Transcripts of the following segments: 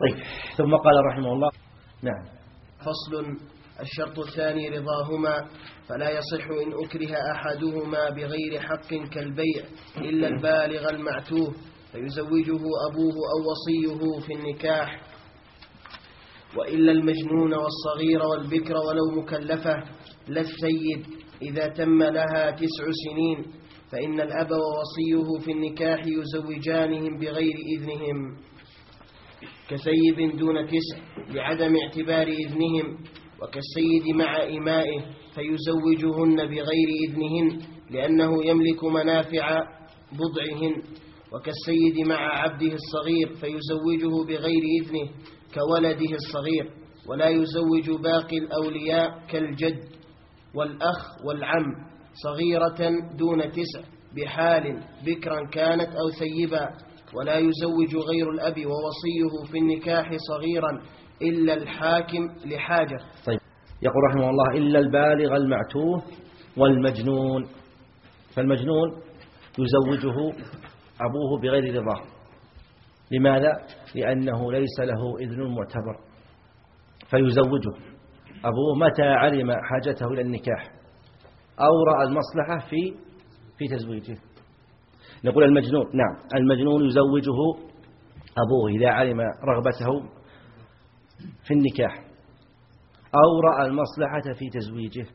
طيب. ثم قال رحمه الله نعم. فصل الشرط الثاني رضاهما فلا يصح إن أكره أحدهما بغير حق كالبيع إلا البالغ المعتوه فيزوجه أبوه أو وصيه في النكاح وإلا المجنون والصغير والبكر ولو مكلفة لا السيد إذا تم لها تسع سنين فإن الأب ووصيه في النكاح يزوجانهم بغير إذنهم. كسيب دون تسع لعدم اعتبار إذنهم وكالسيد مع إمائه فيزوجهن بغير إذنهن لأنه يملك منافع بضعهن. وكالسيد مع عبده الصغير فيزوجه بغير إذنه كولده الصغير ولا يزوج باقي الأولياء كالجد والأخ والعم صغيرة دون تسع بحال بكرا كانت أو ثيبا. ولا يزوج غير الأب ووصيه في النكاح صغيرا إلا الحاكم لحاجة. طيب. يقول رحمه الله إلا البالغ المعتوه والمجنون. فالمجنون يزوجه أبوه بغير رضاه لماذا؟ لأنه ليس له إذن معتبر. فيزوجه أبوه متى علم حاجته إلى النكاح. أو رأى المصلحة في في تزويجه. نقول المجنون نعم. المجنون يزوجه أبوه إذا علم رغبته في النكاح أو رأى المصلحة في تزويجه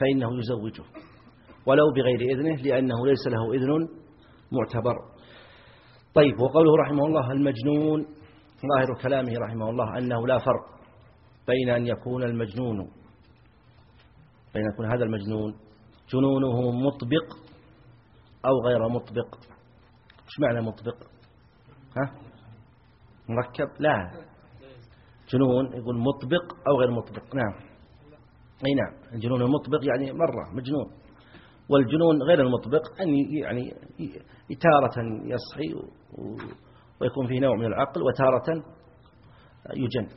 فإنه يزوجه. ولو بغير إذنه لأنه ليس له إذن معتبر. طيب وقوله رحمه الله المجنون ظاهر كلامه رحمه الله أنه لا فرق بين أن يكون المجنون بين أن يكون هذا المجنون جنونه مطبق أو غير مطبق. إيش معنى مطبق؟ ها؟ مركب؟ لا. جنون يقول مطبق أو غير مطبق. نعم. أي نعم. الجنون المطبق يعني مرة مجنون. والجنون غير المطبق أن يعني تارة يصحي ويكون فيه نوع من العقل وتارة يجن.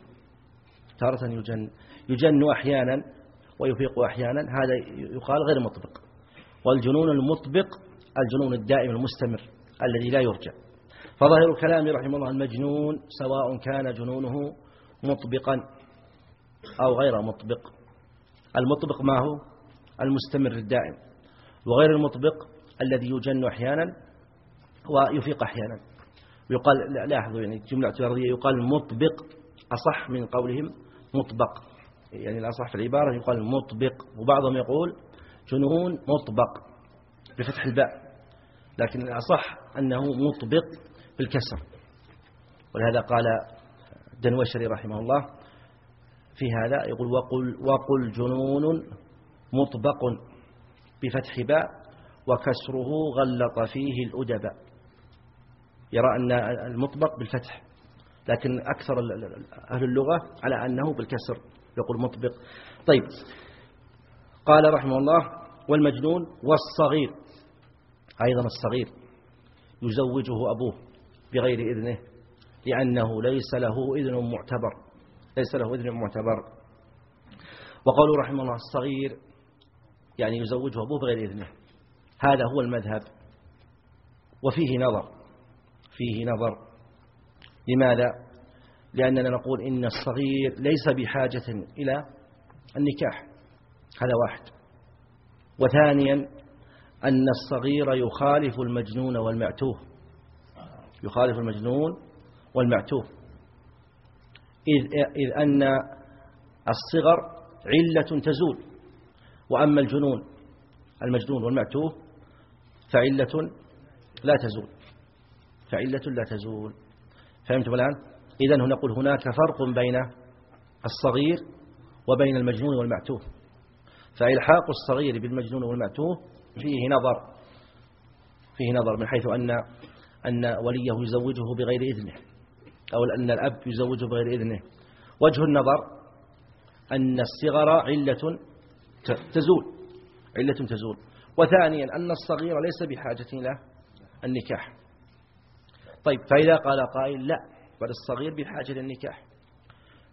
تارة يجن. يجن أحيانا ويفيق أحيانا. هذا يقال غير مطبق. والجنون المطبق الجنون الدائم المستمر الذي لا يرجع فظاهر كلام رحمه الله المجنون سواء كان جنونه مطبقا أو غير مطبق. المطبق ما هو؟ المستمر الدائم. وغير المطبق الذي يجن أحيانا ويفيق أحيانا. يقال لاحظوا يعني جملة اعتراضية يقال مطبق أصح من قولهم مطبق. يعني الأصح في العبارة يقال مطبق وبعضهم يقول جنون مطبق بفتح الباء. لكن الأصح أنه مطبق بالكسر ولهذا قال دنوشري رحمه الله في هذا يقول وقل, وقل جنون مطبق بفتح باء وكسره غلط فيه الأدباء يرى أن المطبق بالفتح لكن أكثر أهل اللغة على أنه بالكسر. يقول مطبق. طيب. قال رحمه الله والمجنون والصغير. أيضا الصغير يزوجه أبوه بغير إذنه لأنه ليس له إذن معتبر ليس له إذن معتبر. وقالوا رحمه الله الصغير يعني يزوجه أبوه بغير إذنه. هذا هو المذهب. وفيه نظر فيه نظر. لماذا؟ لأننا نقول إن الصغير ليس بحاجة إلى النكاح. هذا واحد. وثانيا أن الصغير يخالف المجنون والمعتوه. يخالف المجنون والمعتوه. إذ, إذ أن الصغر علة تزول وأما الجنون المجنون والمعتوه فعلة لا تزول. فعلة لا تزول. فهمتم الآن؟ إذا نقول هناك فرق بين الصغير وبين المجنون والمعتوه. فإلحاق الصغير بالمجنون والمعتوه فيه نظر فيه نظر من حيث أن أن وليه يزوجه بغير إذنه أو أن الأب يزوجه بغير إذنه. وجه النظر أن الصغر علة تزول علة تزول. وثانيا أن الصغير ليس بحاجة إلى النكاح. طيب فإذا قال قائل لا بل الصغير بحاجة للنكاح.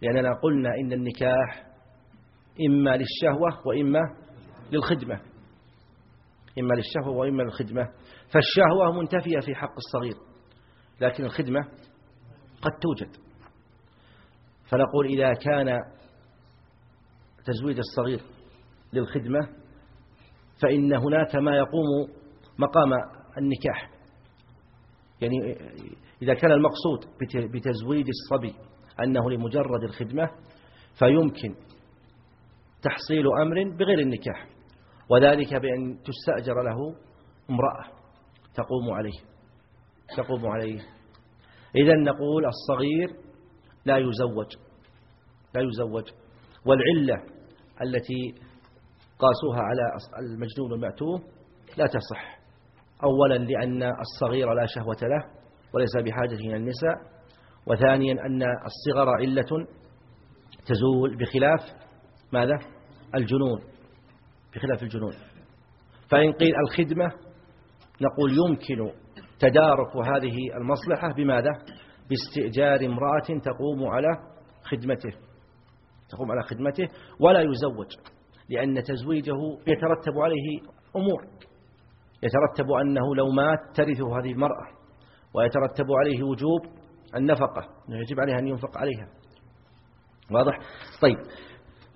لأننا قلنا إن النكاح إما للشهوة وإما للخدمة. إما للشهوة وإما للخدمة. فالشهوة منتفية في حق الصغير لكن الخدمة قد توجد. فنقول إذا كان تزويج الصغير للخدمة فإن هناك ما يقوم مقام النكاح. يعني إذا كان المقصود بتزويج الصبي أنه لمجرد الخدمة فيمكن تحصيل أمر بغير النكاح. وذلك بأن تستأجر له امرأة تقوم عليه تقوم عليه. إذا نقول الصغير لا يزوج لا يزوج. والعلة التي قاسوها على المجنون المعتوه لا تصح. أولا لأن الصغير لا شهوة له وليس بحاجة إلى النساء. وثانيا أن الصغر علة تزول بخلاف ماذا؟ الجنون. بخلاف الجنون فإن قيل الخدمة نقول يمكن تدارك هذه المصلحة بماذا؟ باستئجار امرأة تقوم على خدمته. تقوم على خدمته ولا يزوج لأن تزويجه يترتب عليه أمور. يترتب أنه لو مات ترثه هذه المرأة ويترتب عليه وجوب النفقة يجب عليها أن ينفق عليها. واضح؟ طيب.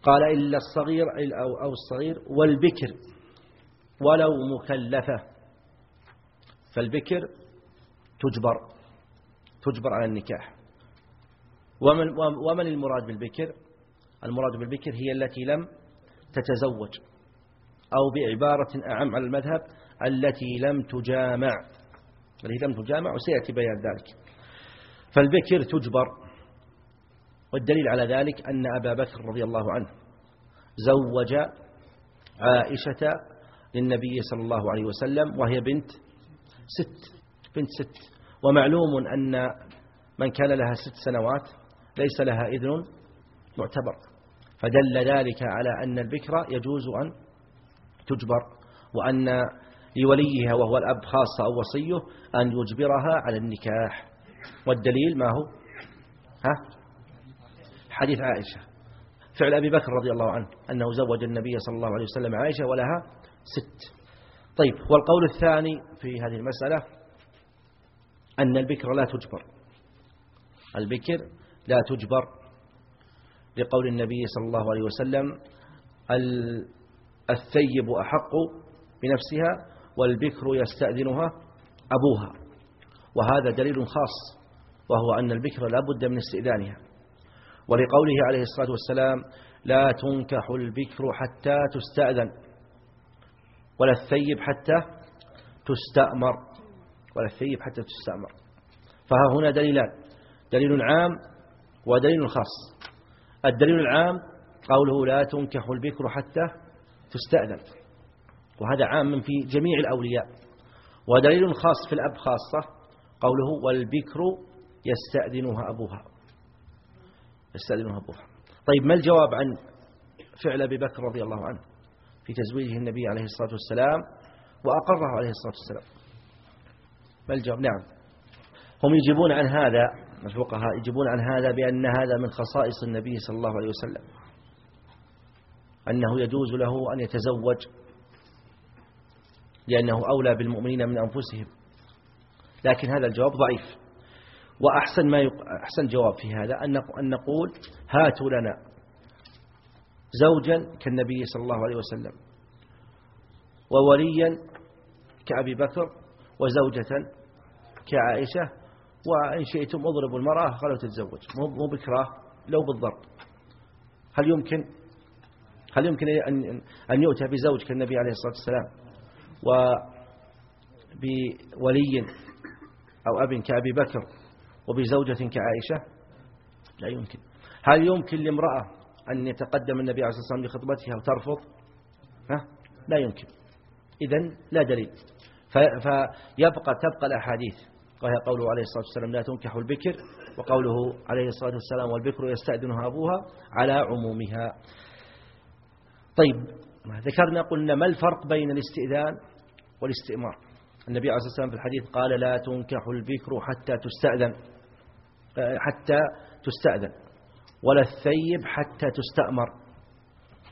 قال إلا الصغير أو الصغير والبكر ولو مكلفة. فالبكر تجبر تجبر على النكاح. ومن, ومن المراد بالبكر؟ المراد بالبكر هي التي لم تتزوج أو بعبارة أعم على المذهب التي لم تجامع. التي لم تجامع وسيأتي بيان ذلك. فالبكر تجبر. والدليل على ذلك أن أبا بكر رضي الله عنه زوج عائشة للنبي صلى الله عليه وسلم وهي بنت ست بنت ست. ومعلوم أن من كان لها ست سنوات ليس لها إذن معتبر. فدل ذلك على أن البكرة يجوز أن تجبر وأن لوليها وهو الأب خاصة أو وصيه أن يجبرها على النكاح. والدليل ما هو؟ ها؟ حديث عائشة. فعل أبي بكر رضي الله عنه أنه زوج النبي صلى الله عليه وسلم عائشة ولها ست. طيب والقول الثاني في هذه المسألة أن البكر لا تجبر. البكر لا تجبر لقول النبي صلى الله عليه وسلم الثيب أحق بنفسها والبكر يستأذنها أبوها. وهذا دليل خاص وهو أن البكر لا بد من استئذانها. ولقوله عليه الصلاة والسلام لا تنكح البكر حتى تستأذن ولا الثيب حتى تستأمر ولا الثيب حتى تستأمر. فها هنا دليلان دليل عام ودليل خاص. الدليل العام قوله لا تنكح البكر حتى تستأذن وهذا عام في جميع الأولياء. ودليل خاص في الأب خاصة قوله والبكر يستأذنها أبوها. يستأذنها أبوها طيب ما الجواب عن فعل أبي بكر رضي الله عنه في تزويجه النبي عليه الصلاة والسلام وأقره عليه الصلاة والسلام؟ ما الجواب؟ نعم. هم يجيبون عن هذا الفقهاء يجيبون عن هذا بأن هذا من خصائص النبي صلى الله عليه وسلم. أنه يجوز له أن يتزوج لأنه أولى بالمؤمنين من أنفسهم. لكن هذا الجواب ضعيف. وأحسن ما يق... أحسن جواب في هذا أن نقول هاتوا لنا زوجا كالنبي صلى الله عليه وسلم ووليا كأبي بكر وزوجة كعائشة وإن شئتم اضربوا المرأة قالوا تتزوج. مو بكراه لو بالضرب. هل يمكن؟ هل يمكن أن أن يؤتى بزوج كالنبي عليه الصلاة والسلام وبولي أو أب كأبي بكر وبزوجة كعائشة؟ لا يمكن. هل يمكن لامرأة أن يتقدم النبي عليه الصلاة والسلام لخطبتها وترفض؟ ها؟ لا يمكن. إذن لا دليل. فيبقى تبقى الأحاديث وهي قوله عليه الصلاة والسلام لا تنكح البكر وقوله عليه الصلاة والسلام والبكر يستأذنها أبوها على عمومها. طيب ذكرنا قلنا ما الفرق بين الاستئذان والاستئمار؟ النبي عليه الصلاة والسلام في الحديث قال لا تنكح البكر حتى تستأذن. حتى تستأذن. ولا الثيب حتى تستأمر.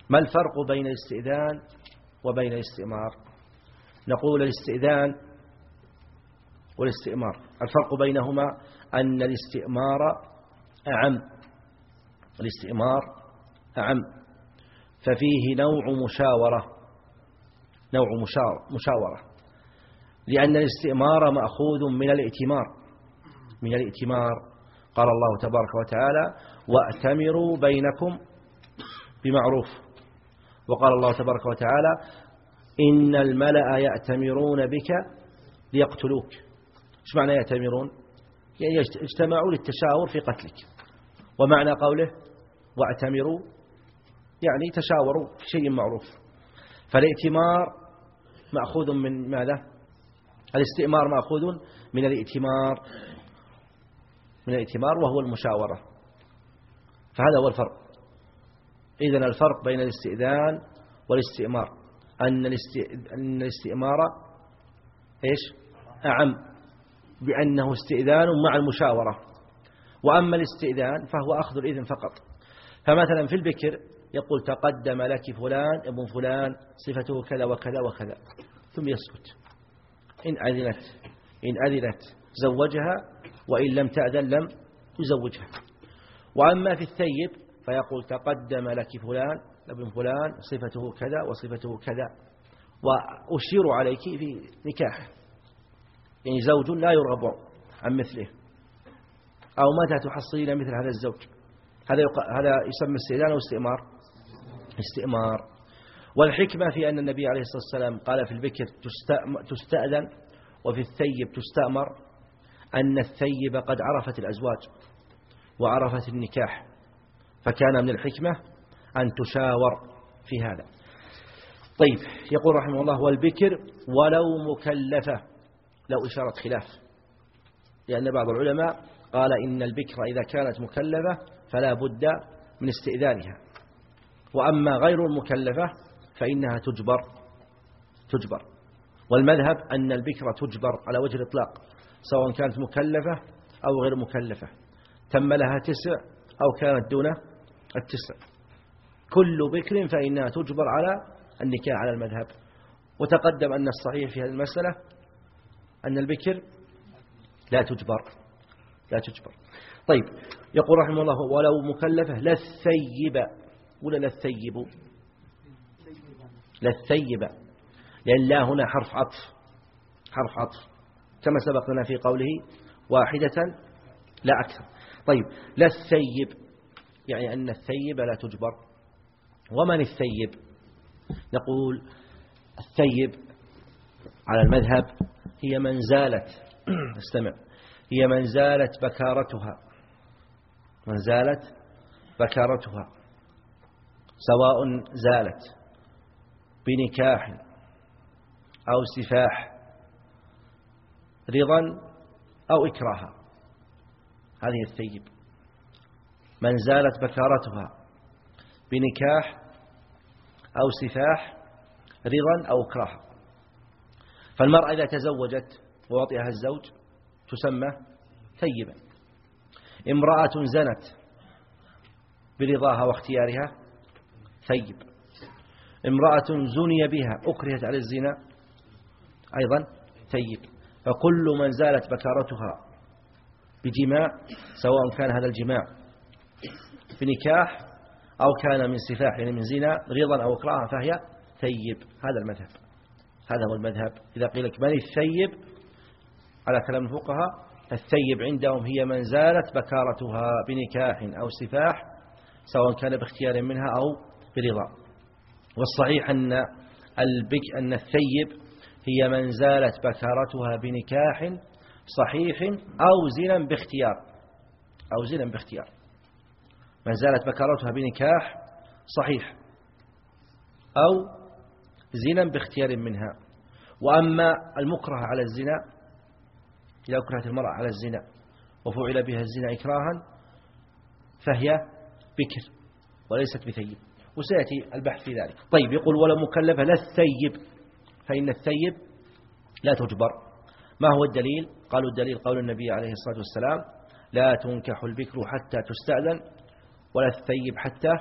ما الفرق بين الاستئذان وبين الاستئمار؟ نقول الاستئذان والاستئمار. الفرق بينهما أن الاستئمار أعم. الاستئمار أعم. ففيه نوع مشاورة. نوع مشاورة. لأن الاستئمار مأخوذ من الائتمار. من الائتمار. قال الله تبارك وتعالى وأتمروا بينكم بمعروف. وقال الله تبارك وتعالى إن الملأ يأتمرون بك ليقتلوك. إيش معنى يأتمرون؟ يعني اجتمعوا للتشاور في قتلك. ومعنى قوله واعتمروا يعني تشاوروا في شيء معروف. فالائتمار مأخوذ من ماذا؟ الاستئمار مأخوذ من الائتمار من الائتمار وهو المشاورة. فهذا هو الفرق. إذن الفرق بين الاستئذان والاستئمار. أن الاستئمار إيش؟ أعم بأنه استئذان مع المشاورة. وأما الاستئذان فهو أخذ الإذن فقط. فمثلا في البكر يقول تقدم لك فلان ابن فلان صفته كذا وكذا وكذا. ثم يسكت. إن أذنت إن أذنت. زوجها وإن لم تأذن لم يزوجها وأما في الثيب فيقول تقدم لك فلان ابن فلان صفته كذا وصفته كذا. وأشير عليك في نكاح يعني زوج لا يرغب عن مثله. أو متى تحصلين مثل هذا الزوج؟ هذا هذا يسمى استئذان أو استئمار؟ استئمار. والحكمة في أن النبي عليه الصلاة والسلام قال في البكر تستأذن وفي الثيب تستأمر. أن الثيب قد عرفت الأزواج وعرفت النكاح فكان من الحكمة أن تشاور في هذا. طيب يقول رحمه الله والبكر ولو مكلفة. لو إشارة خلاف لأن بعض العلماء قال إن البكر إذا كانت مكلفة فلا بد من استئذانها. وأما غير المكلفة فإنها تجبر تجبر. والمذهب أن البكرة تجبر على وجه الإطلاق. سواء كانت مكلفة أو غير مكلفة. تم لها تسع أو كانت دون التسع. كل بكر فإنها تجبر على النكاح على المذهب. وتقدم أن الصحيح في هذه المسألة أن البكر لا تجبر. لا تجبر. طيب يقول رحمه الله ولو مكلفة لا الثيب. ولا لا الثيب؟ لا الثيب. لأن لا هنا حرف عطف. حرف عطف. كما سبق لنا في قوله واحدة لا أكثر. طيب لا الثيب يعني أن الثيب لا تجبر. ومن الثيب؟ نقول الثيب على المذهب هي من زالت استمع هي من زالت بكارتها. من زالت بكارتها سواء زالت بنكاح أو سفاح رضا أو إكراها هذه الثيب من زالت بكارتها بنكاح أو سفاح رضا أو إكراها فالمرأة إذا تزوجت ووطئها الزوج تسمى ثيبا. امرأة زنت برضاها واختيارها ثيب. امرأة زني بها أكرهت على الزنا أيضا ثيب. فكل من زالت بكارتها بجماع سواء كان هذا الجماع بنكاح أو كان من سفاح يعني من زنا رضا أو إكراها فهي ثيب. هذا المذهب. هذا هو المذهب. إذا قيل لك من الثيب على كلام الفقهاء الثيب عندهم هي من زالت بكارتها بنكاح أو سفاح سواء كان باختيار منها أو برضا. والصحيح أن البك أن الثيب هي من زالت بكارتها بنكاح صحيح أو زنا باختيار أو زنا باختيار. من زالت بكارتها بنكاح صحيح أو زنا باختيار منها. وأما المكره على الزنا إذا أكرهت المرأة على الزنا وفعل بها الزنا إكراها فهي بكر وليست بثيب. وسيأتي البحث في ذلك. طيب يقول ولا مكلفة لا الثيب. فإن الثيب لا تجبر. ما هو الدليل؟ قالوا الدليل قول النبي عليه الصلاة والسلام لا تنكح البكر حتى تستأذن ولا الثيب حتى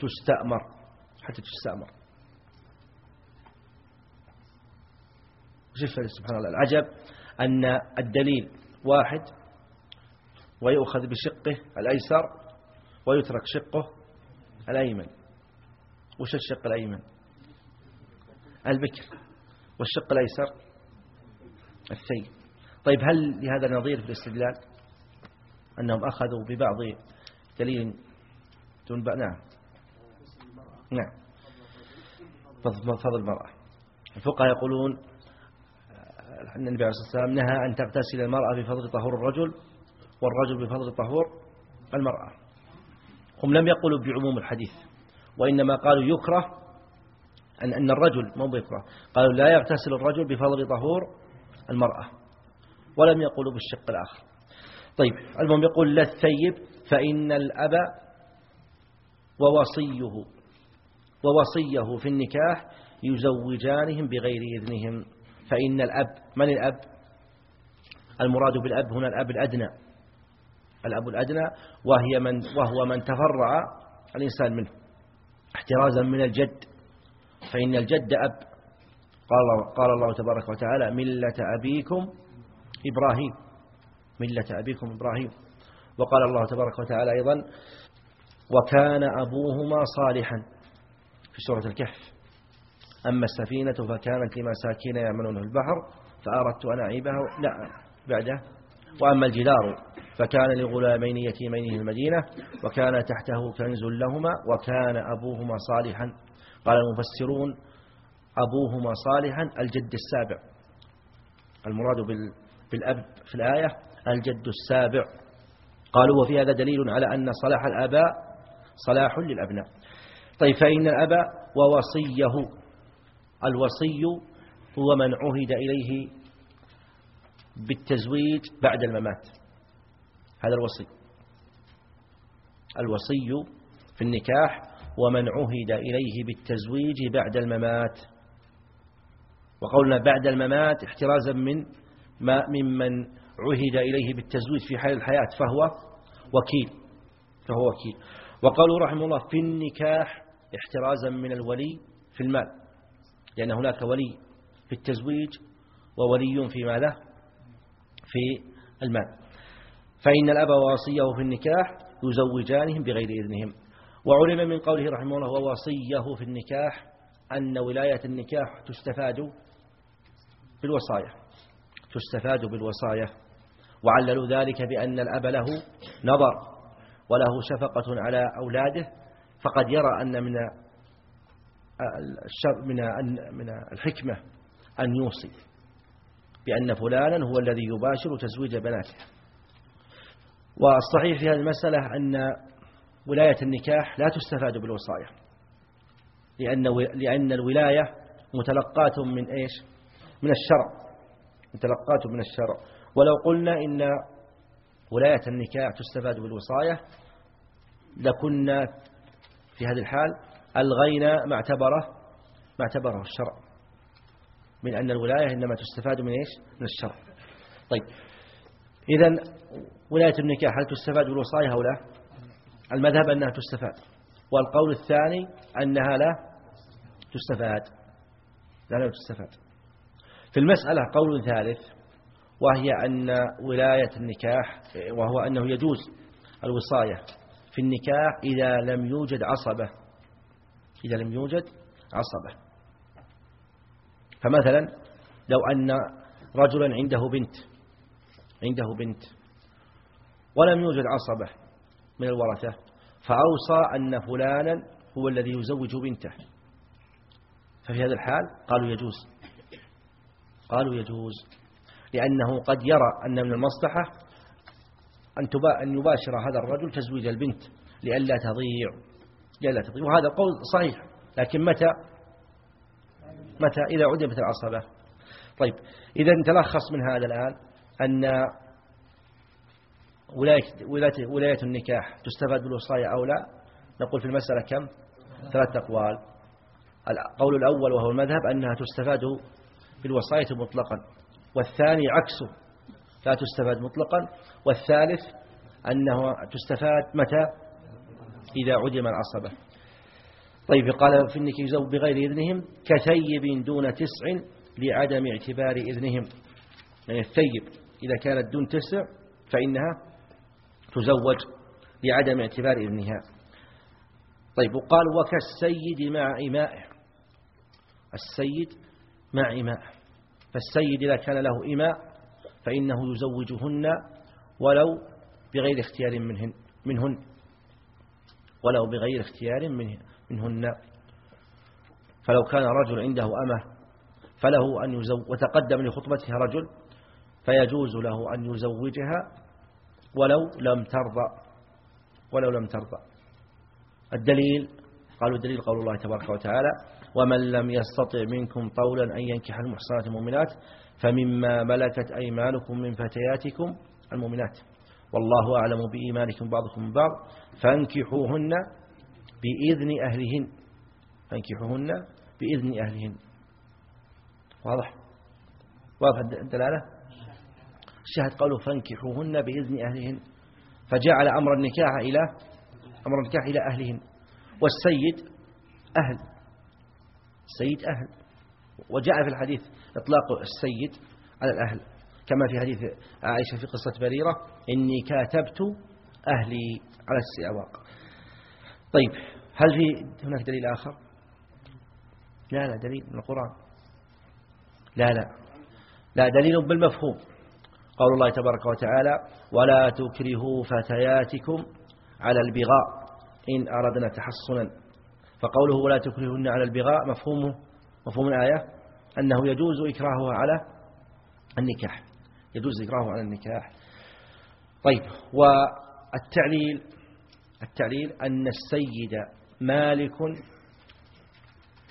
تستأمر. حتى تستأمر. شوف سبحان الله. العجب أن الدليل واحد ويؤخذ بشقه الأيسر ويترك شقه الأيمن. وش الشق الأيمن؟ البكر. والشق الأيسر الثيب طيب هل لهذا نظير في الاستدلال أنهم أخذوا ببعض دليل دون نعم. نعم فضل المرأة. الفقهاء يقولون أن النبي عليه الصلاة والسلام نهى أن تغتسل المرأة بفضل طهور الرجل والرجل بفضل طهور المرأة. هم لم يقولوا بعموم الحديث وإنما قالوا يكره أن أن الرجل مو بيكره قالوا لا يغتسل الرجل بفضل طهور المرأة ولم يقولوا بالشق الآخر. طيب المهم يقول لا الثيب فإن الأب ووصيه ووصيه في النكاح يزوجانهم بغير إذنهم. فإن الأب من الأب؟ المراد بالأب هنا الأب الأدنى. الأب الأدنى وهي من وهو من تفرع الإنسان منه احترازا من الجد. فإن الجد أب. قال قال الله تبارك وتعالى ملة أبيكم إبراهيم. ملة أبيكم إبراهيم. وقال الله تبارك وتعالى أيضا وكان أبوهما صالحا في سورة الكهف. أما السفينة فكانت لمساكين يعملون في البحر فأردت أن أعيبها لا بعده. وأما الجدار فكان لغلامين يتيمين في المدينة وكان تحته كنز لهما وكان أبوهما صالحا. قال المفسرون أبوهما صالحا الجد السابع. المراد بالأب في الآية الجد السابع. قالوا وفي هذا دليل على أن صلاح الآباء صلاح للأبناء. طيب فإن الأب ووصيه الوصي هو من عهد إليه بالتزويج بعد الممات. هذا الوصي. الوصي في النكاح ومن عهد إليه بالتزويج بعد الممات. وقولنا بعد الممات احترازا من ما ممن عهد إليه بالتزويج في حال الحياة فهو وكيل فهو وكيل. وقالوا رحمه الله في النكاح احترازا من الولي في المال لأن هناك ولي في التزويج وولي في ماذا؟ في المال. فإن الأب ووصيه في النكاح يزوجانهم بغير إذنهم. وعلم من قوله رحمه الله ووصيه في النكاح أن ولاية النكاح تستفاد بالوصايا تستفاد بالوصايا. وعللوا ذلك بأن الأب له نظر وله شفقة على أولاده. فقد يرى أن من من من الحكمة أن يوصي بأن فلانا هو الذي يباشر تزويج بناته. والصحيح في هذه المسألة أن ولاية النكاح لا تستفاد بالوصايا. لأن لأن الولاية متلقاة من إيش؟ من الشرع. متلقاة من الشرع. ولو قلنا إن ولاية النكاح تستفاد بالوصاية لكنا في هذه الحال ألغينا ما اعتبره ما اعتبره الشرع. من أن الولاية إنما تستفاد من إيش؟ من الشرع. طيب. إذا ولاية النكاح هل تستفاد بالوصايا أو لا المذهب أنها تستفاد والقول الثاني أنها لا تستفاد لا لا تستفاد. في المسألة قول ثالث وهي أن ولاية النكاح وهو أنه يجوز الوصاية في النكاح إذا لم يوجد عصبة إذا لم يوجد عصبة. فمثلا لو أن رجلا عنده بنت عنده بنت ولم يوجد عصبة من الورثة. فأوصى أن فلانا هو الذي يزوج بنته. ففي هذا الحال قالوا يجوز. قالوا يجوز. لأنه قد يرى أن من المصلحة أن يباشر هذا الرجل تزويج البنت لئلا تضيع. لئلا تضيع. وهذا قول صحيح. لكن متى؟ متى؟ إذا عدمت العصبة. طيب. إذا تلخص من هذا الآن أن ولاية, ولاية, النكاح تستفاد بالوصاية أو لا؟ نقول في المسألة كم؟ ثلاث أقوال. القول الأول وهو المذهب أنها تستفاد بالوصاية مطلقا والثاني عكسه لا تستفاد مطلقا والثالث أنه تستفاد متى؟ إذا عدم العصبة. طيب قال في النكاح يزوج بغير إذنهم كثيب دون تسع لعدم اعتبار إذنهم. يعني الثيب إذا كانت دون تسع فإنها تزوج لعدم اعتبار ابنها طيب وقال وكالسيد مع إمائه. السيد مع إمائه. فالسيد إذا كان له إماء فإنه يزوجهن ولو بغير اختيار منهن, منهن. ولو بغير اختيار منهن. فلو كان رجل عنده أمة فله أن يزوج وتقدم لخطبتها رجل فيجوز له أن يزوجها ولو لم ترضى. ولو لم ترضى. الدليل قالوا الدليل قول الله تبارك وتعالى ومن لم يستطع منكم طولا أن ينكح المحصنات المؤمنات فمما ملكت أيمانكم من فتياتكم المؤمنات. والله أعلم بإيمانكم بعضكم بعض. فانكحوهن بإذن أهلهن. فانكحوهن بإذن أهلهن. واضح؟ واضح الدلالة؟ الشاهد قالوا فانكحوهن بإذن أهلهن. فجعل أمر النكاح إلى أمر النكاح إلى أهلهن. والسيد أهل. السيد أهل. وجاء في الحديث إطلاق السيد على الأهل. كما في حديث عائشة في قصة بريرة إني كاتبت أهلي على السيواق طيب هل في هناك دليل آخر؟ لا لا دليل من القرآن. لا لا. لا دليل بالمفهوم. قول الله تبارك وتعالى ولا تكرهوا فتياتكم على البغاء إن أردنا تحصنا. فقوله ولا تكرهن على البغاء مفهومه مفهوم الآية أنه يجوز إكراهها على النكاح. يجوز إكراهه على النكاح. طيب والتعليل التعليل أن السيد مالك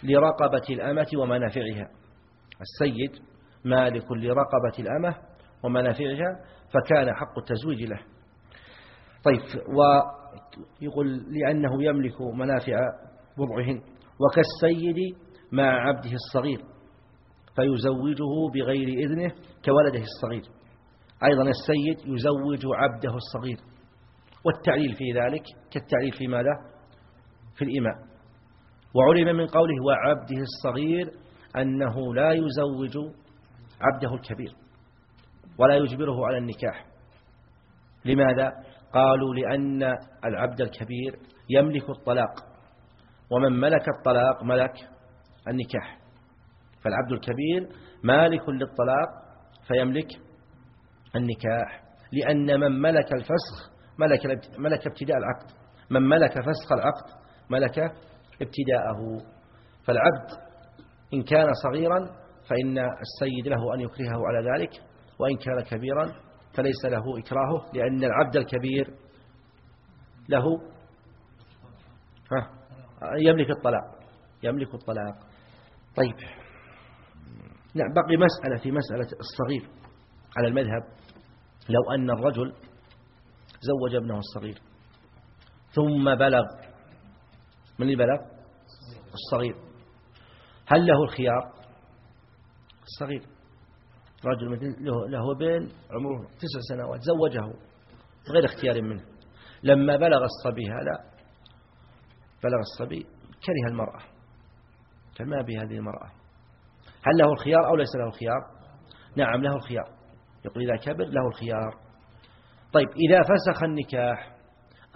لرقبة الأمة ومنافعها. السيد مالك لرقبة الأمة ومنافعها فكان حق التزويج له. طيب ويقول لأنه يملك منافع بضعهن وكالسيد مع عبده الصغير فيزوجه بغير إذنه كولده الصغير. أيضا السيد يزوج عبده الصغير. والتعليل في ذلك كالتعليل في ماذا؟ في الإماء وعلم من قوله وعبده الصغير أنه لا يزوج عبده الكبير. ولا يجبره على النكاح. لماذا؟ قالوا لأن العبد الكبير يملك الطلاق ومن ملك الطلاق ملك النكاح. فالعبد الكبير مالك للطلاق فيملك النكاح لأن من ملك الفسخ ملك, ملك ابتداء العقد. من ملك فسخ العقد ملك ابتداءه. فالعبد إن كان صغيرا فإن السيد له أن يكرهه على ذلك وإن كان كبيرا فليس له إكراهه لأن العبد الكبير له يملك الطلاق يملك الطلاق. طيب. نعم بقي مسألة في مسألة الصغير على المذهب. لو أن الرجل زوج ابنه الصغير ثم بلغ من اللي بلغ؟ الصغير. هل له الخيار؟ الصغير. رجل له, له بين عمره تسع سنوات زوجه غير اختيار منه. لما بلغ الصبي هذا بلغ الصبي كره المرأة. فما بهذه المرأة؟ هل له الخيار أو ليس له الخيار؟ نعم له الخيار. يقول إذا كبر له الخيار. طيب إذا فسخ النكاح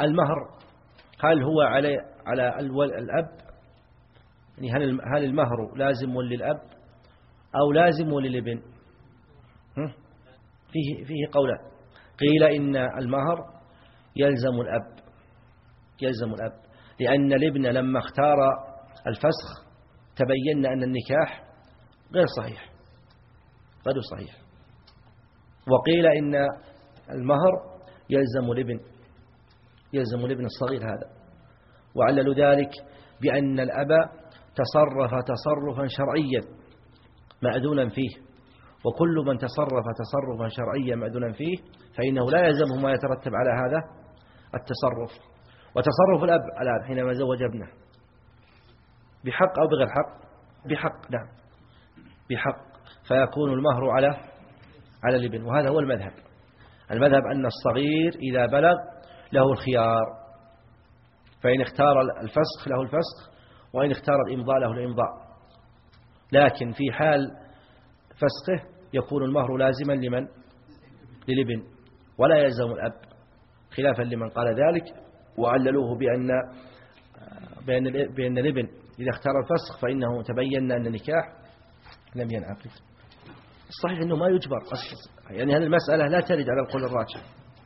المهر هل هو على على الأب؟ يعني هل هل المهر لازم للأب أو لازم للابن؟ فيه فيه قولان. قيل إن المهر يلزم الأب يلزم الأب. لأن الابن لما اختار الفسخ تبين أن النكاح غير صحيح غير صحيح. وقيل إن المهر يلزم الابن يلزم الابن الصغير هذا. وعلل ذلك بأن الأب تصرف تصرفا شرعيا مأذونا فيه. وكل من تصرف تصرفا شرعيا مأذونا فيه فإنه لا يلزمه ما يترتب على هذا التصرف. وتصرف الأب الآن حينما زوج ابنه بحق أو بغير حق؟ بحق نعم. بحق. فيكون المهر على على الابن. وهذا هو المذهب. المذهب أن الصغير إذا بلغ له الخيار. فإن اختار الفسخ له الفسخ وإن اختار الإمضاء له الإمضاء. لكن في حال فسخه يكون المهر لازما لمن؟ للابن. ولا يلزم الأب. خلافا لمن قال ذلك وعللوه بأن بأن بأن الابن إذا اختار الفسخ فإنه تبين أن النكاح لم ينعقد. الصحيح أنه ما يجبر يعني هذه المسألة لا ترد على القول الراجح.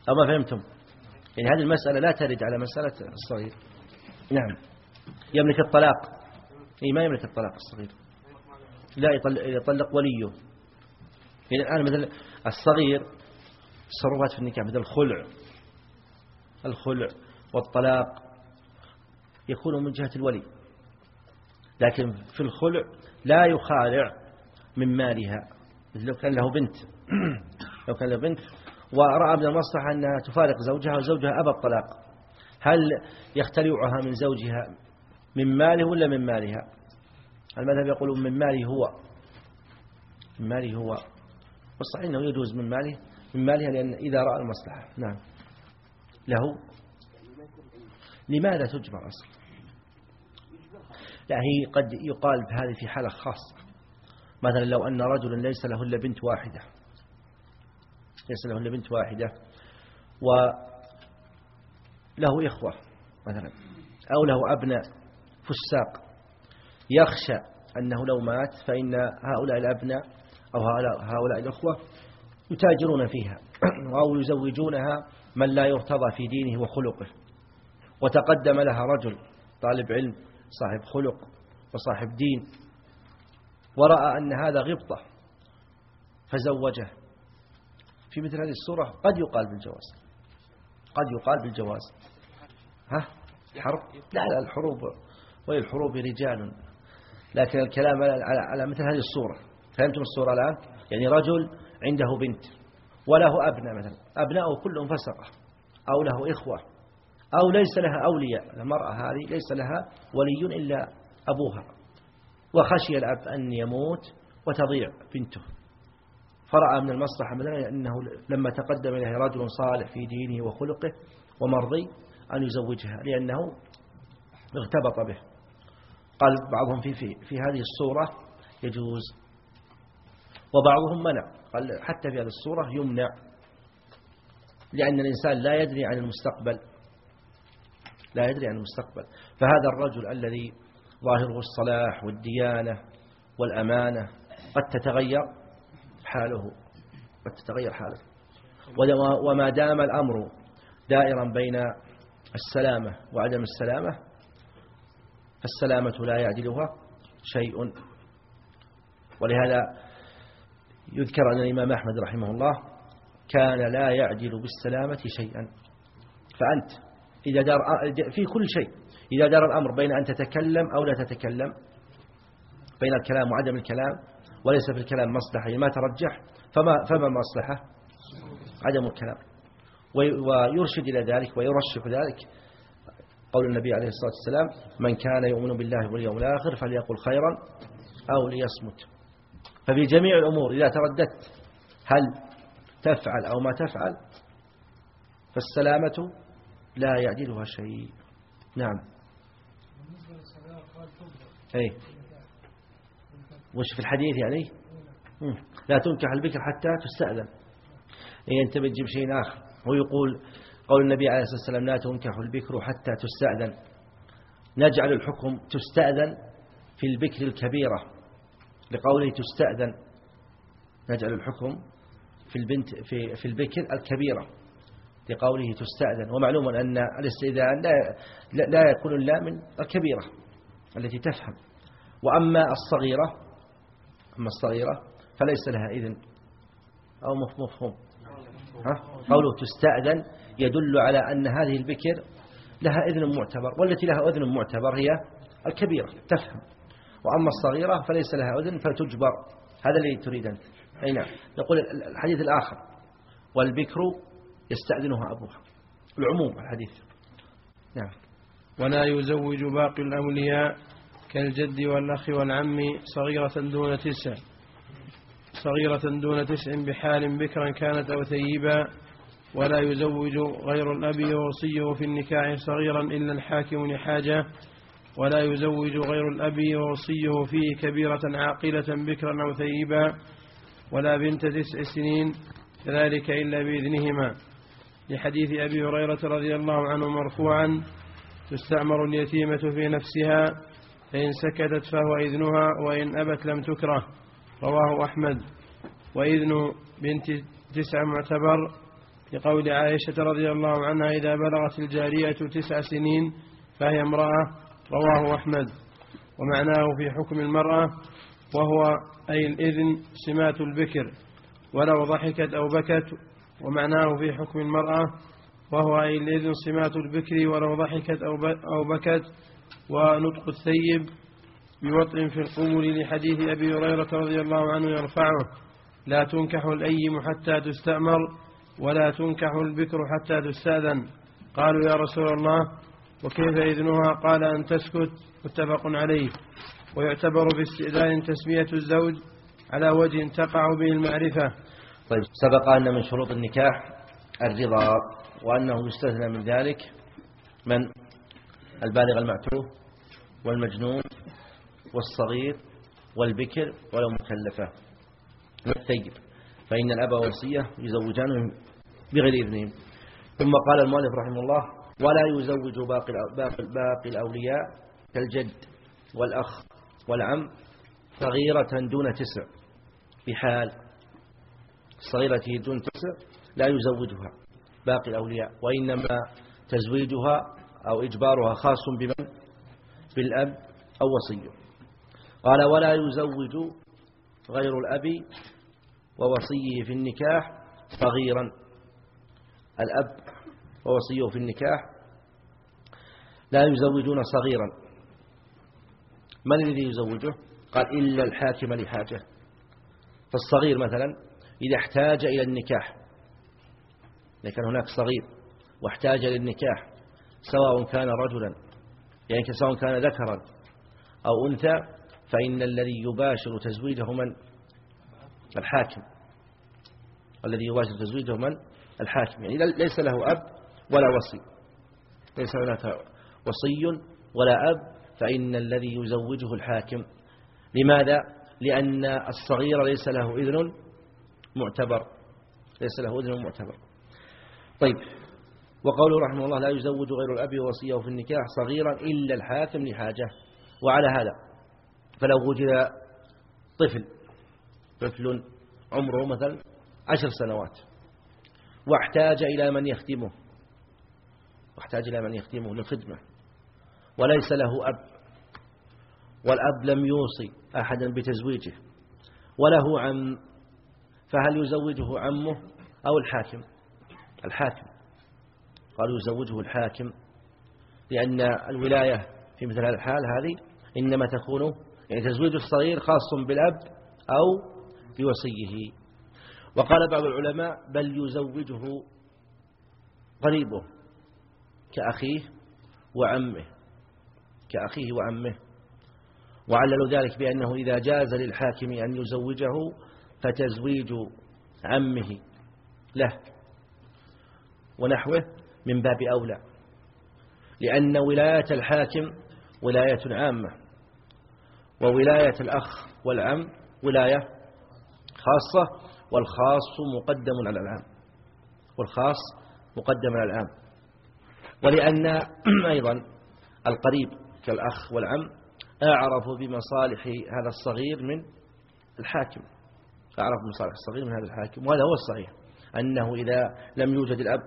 أو ما فهمتم؟ يعني هذه المسألة لا ترد على مسألة الصغير. نعم. يملك الطلاق. اي ما يملك الطلاق الصغير. لا يطلق وليه. يعني الآن مثل الصغير تصرفات في النكاح مثل الخلع. الخلع والطلاق يكون من جهة الولي. لكن في الخلع لا يخالع من مالها. مثل لو كان له بنت. لو كان له بنت ورأى من المصلحة أنها تفارق زوجها وزوجها أبى الطلاق. هل يختلعها من زوجها من ماله ولا من مالها؟ المذهب يقول من ماله هو. من ماله هو. والصحيح أنه يجوز من ماله من مالها لأن إذا رأى المصلحة. نعم. له. لماذا تجبر أصلا؟ لا هي قد يقال بهذه في حالة خاصة. مثلا لو أن رجل ليس له إلا بنت واحدة. ليس له إلا بنت واحدة. وله إخوة مثلا. أو له أبناء فساق. يخشى أنه لو مات فإن هؤلاء الأبناء أو هؤلاء الأخوة يتاجرون فيها أو يزوجونها من لا يرتضى في دينه وخلقه. وتقدم لها رجل طالب علم صاحب خلق وصاحب دين ورأى أن هذا غبطة فزوجه. في مثل هذه الصورة قد يقال بالجواز. قد يقال بالجواز. ها؟ حرب لا لا الحروب وللحروب رجال. لكن الكلام على مثل هذه الصورة. فهمتم الصورة الآن؟ يعني رجل عنده بنت وله أبناء مثلا. أبناؤه كلهم فسقة أو له إخوة. أو ليس لها أولياء. المرأة هذه ليس لها ولي إلا أبوها. وخشي الأب أن يموت وتضيع بنته. فرأى من المصلحة مثلا أنه لما تقدم إليه رجل صالح في دينه وخلقه ومرضي أن يزوجها لأنه اغتبط به. قال بعضهم في, في, في هذه الصورة يجوز وبعضهم منع. قال حتى في هذه الصورة يمنع. لأن الإنسان لا يدري عن المستقبل. لا يدري عن المستقبل. فهذا الرجل الذي ظاهره الصلاح والديانة والأمانة قد تتغير حاله. قد تتغير حاله. وما دام الأمر دائرا بين السلامة وعدم السلامة فالسلامة لا يعدلها شيء. ولهذا يذكر أن الإمام أحمد رحمه الله كان لا يعدل بالسلامة شيئا. فأنت إذا دار في كل شيء إذا دار الأمر بين أن تتكلم أو لا تتكلم بين الكلام وعدم الكلام وليس في الكلام مصلحة ما ترجح فما, فما المصلحة عدم الكلام. ويرشد إلى ذلك ويرشح ذلك قول النبي عليه الصلاة والسلام من كان يؤمن بالله واليوم الآخر فليقل خيرا أو ليصمت. ففي جميع الأمور إذا ترددت هل تفعل أو ما تفعل فالسلامة لا يعدلها شيء. نعم. أي وش في الحديث يعني؟ لا تنكح البكر حتى تستأذن. إيه أنت بتجيب شيء آخر. هو يقول قول النبي عليه الصلاة والسلام لا تنكح البكر حتى تستأذن. نجعل الحكم تستأذن في البكر الكبيرة. لقوله تستأذن نجعل الحكم في البنت في في البكر الكبيرة. لقوله تستأذن ومعلوم أن الاستئذان لا لا يكون إلا من الكبيرة التي تفهم. وأما الصغيرة أما الصغيرة فليس لها إذن أو مفهوم. قوله تستأذن يدل على أن هذه البكر لها إذن معتبر والتي لها أذن معتبر هي الكبيرة تفهم. وأما الصغيرة فليس لها أذن فتجبر. هذا الذي تريد أنت. أي نعم. نقول الحديث الآخر. والبكر يستأذنها أبوها. العموم الحديث. نعم. ولا يزوج باقي الأولياء كالجد والأخ والعم صغيرة دون تسع. صغيرة دون تسع بحال بكرا كانت أو ثيبا. ولا يزوج غير الأب ووصيه في النكاح صغيرا إلا الحاكم لحاجة. ولا يزوج غير الأب ووصيه فيه كبيرة عاقلة بكرا أو ثيبا ولا بنت تسع سنين كذلك إلا بإذنهما. لحديث أبي هريرة رضي الله عنه مرفوعا تستعمر اليتيمة في نفسها فإن سكتت فهو إذنها وإن أبت لم تكره. رواه أحمد. وإذن بنت تسع معتبر لقول عائشة رضي الله عنها إذا بلغت الجارية تسع سنين فهي امرأة رواه أحمد. ومعناه في حكم المرأة وهو أي الإذن سمات البكر. ولو ضحكت أو بكت ومعناه في حكم المرأة وهو أي الإذن سمات البكر. ولو ضحكت أو بكت ونطق الثيب بوطء في القبل لحديث أبي هريرة رضي الله عنه يرفعه. لا تنكح الأيم حتى تستأمر ولا تنكح البكر حتى تستأذن. قالوا يا رسول الله وكيف إذنها؟ قال أن تسكت متفق عليه. ويعتبر في استئذان تسمية الزوج على وجه تقع به المعرفة. طيب سبق أن من شروط النكاح الرضا وأنه يستثنى من ذلك من البالغ المعتوه والمجنون والصغير والبكر ولو مكلفة. والثيب فإن الأب والوصية يزوجانهم بغير إذنهم. ثم قال المؤلف رحمه الله ولا يزوج باقي باقي, باقي الأولياء كالجد والأخ والعم صغيرة دون تسع بحال صغيرة دون تسع لا يزوجها باقي الأولياء وإنما تزويجها أو إجبارها خاص بمن؟ بالأب أو وصيه قال ولا يزوج غير الأب ووصيه في النكاح صغيرا. الأب ووصيه في النكاح لا يزوجون صغيرا. من الذي يزوجه؟ قال إلا الحاكم لحاجة. فالصغير مثلا إذا احتاج إلى النكاح إذا كان هناك صغير واحتاج للنكاح سواء كان رجلا يعني سواء كان ذكرا أو أنثى فإن الذي يباشر تزويجه من؟ الحاكم. الذي يباشر تزويجه من؟ الحاكم. يعني ليس له أب ولا وصي. ليس هناك وصي ولا أب فإن الذي يزوجه الحاكم. لماذا؟ لأن الصغير ليس له إذن معتبر. ليس له إذن معتبر. طيب وقوله رحمه الله لا يزوج غير الأب وصيه في النكاح صغيرا إلا الحاكم لحاجة. وعلى هذا فلو وجد طفل طفل عمره مثلا عشر سنوات واحتاج إلى من يخدمه واحتاج إلى من يخدمه للخدمة وليس له أب. والأب لم يوصي أحدا بتزويجه. وله عم. فهل يزوجه عمه أو الحاكم؟ الحاكم. قالوا يزوجه الحاكم. لأن الولاية في مثل هذا الحال هذه إنما تكون يعني تزويج الصغير خاص بالأب أو بوصيه. وقال بعض العلماء بل يزوجه قريبه. كأخيه وعمه كأخيه وعمه. وعللوا ذلك بأنه إذا جاز للحاكم أن يزوجه فتزويج عمه له ونحوه من باب أولى لأن ولاية الحاكم ولاية عامة وولاية الأخ والعم ولاية خاصة والخاص مقدم على العام والخاص مقدم على العام. ولأن أيضا القريب كالأخ والعم أعرف بمصالح هذا الصغير من الحاكم. أعرف بمصالح الصغير من هذا الحاكم وهذا هو الصحيح. أنه إذا لم يوجد الأب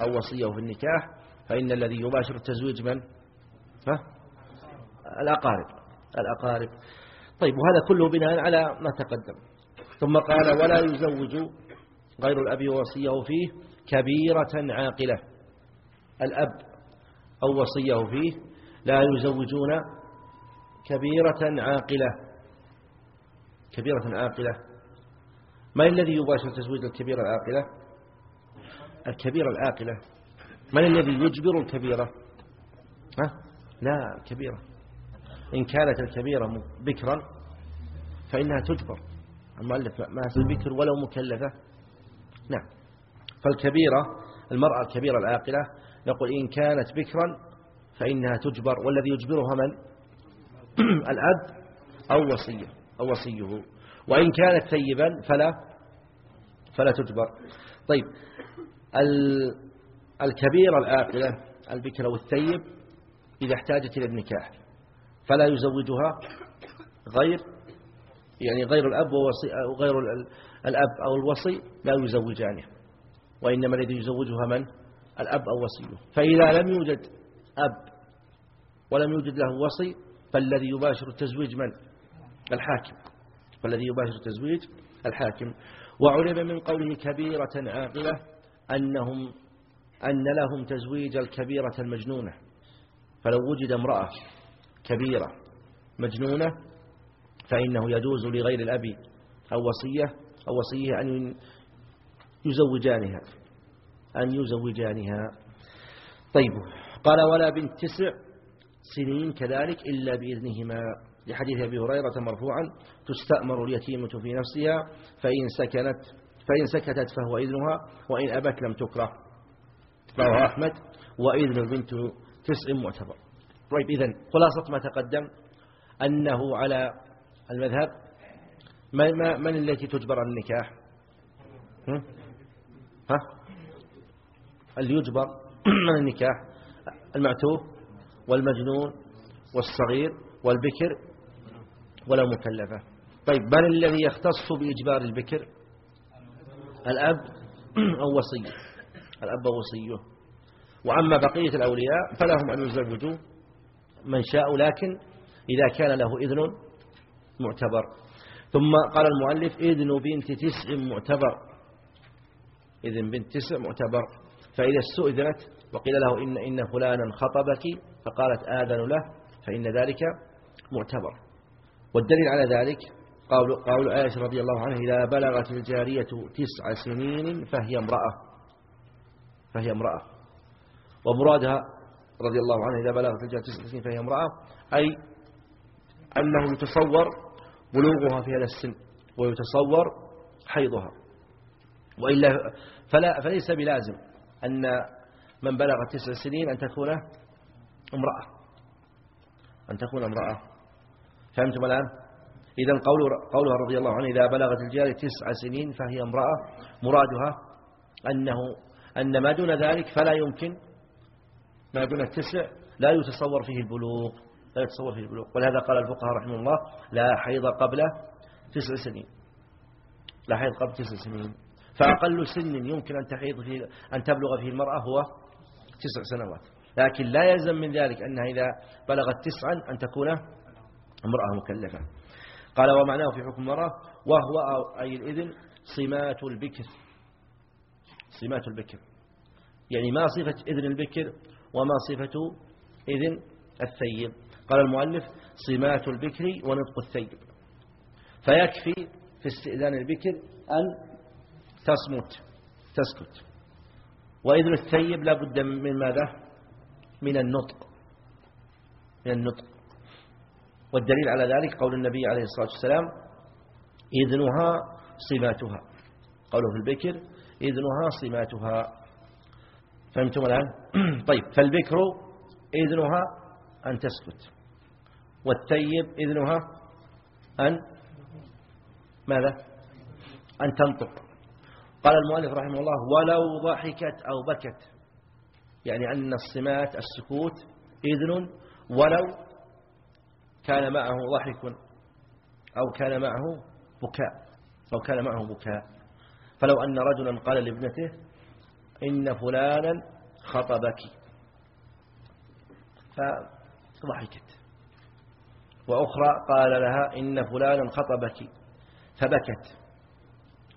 أو وصية في النكاح فإن الذي يباشر التزويج من؟ ها؟ الأقارب. الأقارب. طيب وهذا كله بناء على ما تقدم. ثم قال ولا يزوج غير الأب وصيه فيه كبيرة عاقلة. الأب أو وصيه فيه لا يزوجون كبيرة عاقلة كبيرة عاقلة. من الذي يباشر تزويج الكبيرة العاقلة؟ الكبيرة العاقلة. من الذي يجبر الكبيرة؟ ها؟ لا كبيرة. إن كانت الكبيرة بكرا فإنها تجبر. المؤلف ما البكر ولو مكلفة. نعم. فالكبيرة المرأة الكبيرة العاقلة نقول إن كانت بكرا فإنها تجبر والذي يجبرها من؟ الأب أو وصية أو وصيه. وإن كانت ثيبا فلا فلا تجبر. طيب الكبيرة العاقلة البكر والثيب إذا احتاجت إلى النكاح فلا يزوجها غير يعني غير الأب ووصي أو غير الأب أو الوصي لا يزوجانه. وإنما الذي يزوجها من؟ الأب أو وصيه. فإذا لم يوجد أب ولم يوجد له وصي فالذي يباشر التزويج من؟ الحاكم. فالذي يباشر التزويج الحاكم. وعلم من قوله كبيرة عاقلة أنهم أن لهم تزويج الكبيرة المجنونة. فلو وجد امرأة كبيرة مجنونة فإنه يجوز لغير الأب أو وصية أو وصيه أن يزوجانها. أن يزوجانها. طيب قال ولا بنت تسع سنين كذلك إلا بإذنهما. لحديث أبي هريرة مرفوعا تستأمر اليتيمة في نفسها فإن سكنت فإن سكتت فهو إذنها وإن أبت لم تكره. رواه أحمد وإذن البنت تسع معتبر. طيب إذن خلاصة ما تقدم أنه على المذهب من التي تجبر النكاح؟ ها؟ اللي يجبر من النكاح المعتوه والمجنون والصغير والبكر ولا مكلفة. طيب من الذي يختص بإجبار البكر؟ الأب أو وصيه الأب وصيه. وأما بقية الأولياء فلهم أن يزوجوا من شاء لكن إذا كان له إذن معتبر. ثم قال المؤلف إذن بنت تسع معتبر. إذن بنت تسع معتبر. فإذا استؤذنت وقيل له إن, إن فلانا خطبك فقالت آذن له فإن ذلك معتبر والدليل على ذلك قول, قول عائشة رضي الله عنها إذا بلغت الجارية تسع سنين فهي امرأة. فهي امرأة. ومرادها رضي الله عنها إذا بلغت الجارية تسع سنين فهي امرأة أي أنه يتصور بلوغها في هذا السن ويتصور حيضها. وإلا فلا فليس بلازم. أن من بلغ تسع سنين أن تكون امرأة. أن تكون امرأة. فهمتم الآن؟ إذا قول قولها رضي الله عنه إذا بلغت الجارية تسع سنين فهي امرأة مرادها أنه أن ما دون ذلك فلا يمكن ما دون التسع لا يتصور فيه البلوغ لا يتصور فيه البلوغ. ولهذا قال الفقهاء رحمه الله لا حيض قبل تسع سنين. لا حيض قبل تسع سنين. فأقل سن يمكن أن تحيض فيه أن تبلغ فيه المرأة هو تسع سنوات. لكن لا يلزم من ذلك أنها إذا بلغت تسعا أن تكون امرأة مكلفة. قال ومعناه في حكم المرأة وهو أي الإذن صمات البكر. صمات البكر. يعني ما صفة إذن البكر وما صفة إذن الثيب. قال المؤلف صمات البكر ونطق الثيب. فيكفي في استئذان البكر أن تصمت تسكت. وإذن الثيب لا بد من ماذا؟ من النطق. من النطق. والدليل على ذلك قول النبي عليه الصلاة والسلام إذنها صماتها. قوله في البكر إذنها صماتها. فهمتم الآن؟ طيب فالبكر إذنها أن تسكت. والثيب إذنها أن ماذا؟ أن تنطق. قال المؤلف رحمه الله ولو ضحكت أو بكت. يعني أن الصمات السكوت إذن ولو كان معه ضحك أو كان معه بكاء أو كان معه بكاء. فلو أن رجلا قال لابنته إن فلانا خطبك. فضحكت. وأخرى قال لها إن فلانا خطبك. فبكت.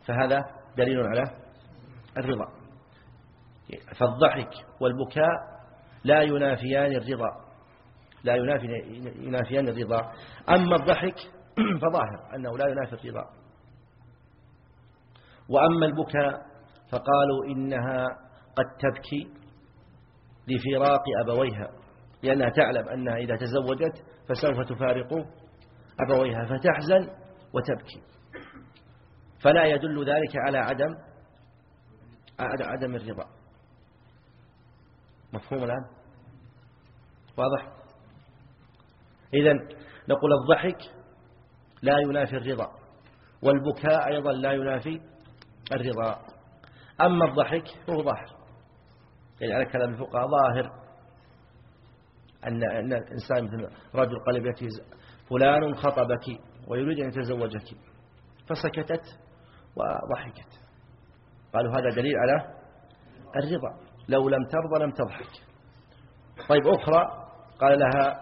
فهذا دليل على الرضا. فالضحك والبكاء لا ينافيان الرضا. لا ينافي ينافيان الرضا. أما الضحك فظاهر أنه لا ينافي الرضا. وأما البكاء فقالوا إنها قد تبكي لفراق أبويها لأنها تعلم أنها إذا تزوجت فسوف تفارق أبويها فتحزن وتبكي. فلا يدل ذلك على عدم عدم الرضا. مفهوم الآن؟ واضح؟ إذا نقول الضحك لا ينافي الرضا والبكاء أيضا لا ينافي الرضا. أما الضحك فهو ظاهر. يعني على كلام الفقهاء ظاهر أن أن الإنسان مثل رجل ابنتي فلان خطبك ويريد أن يتزوجك. فسكتت. وضحكت. قالوا هذا دليل على الرضا. لو لم ترضى لم تضحك. طيب أخرى قال لها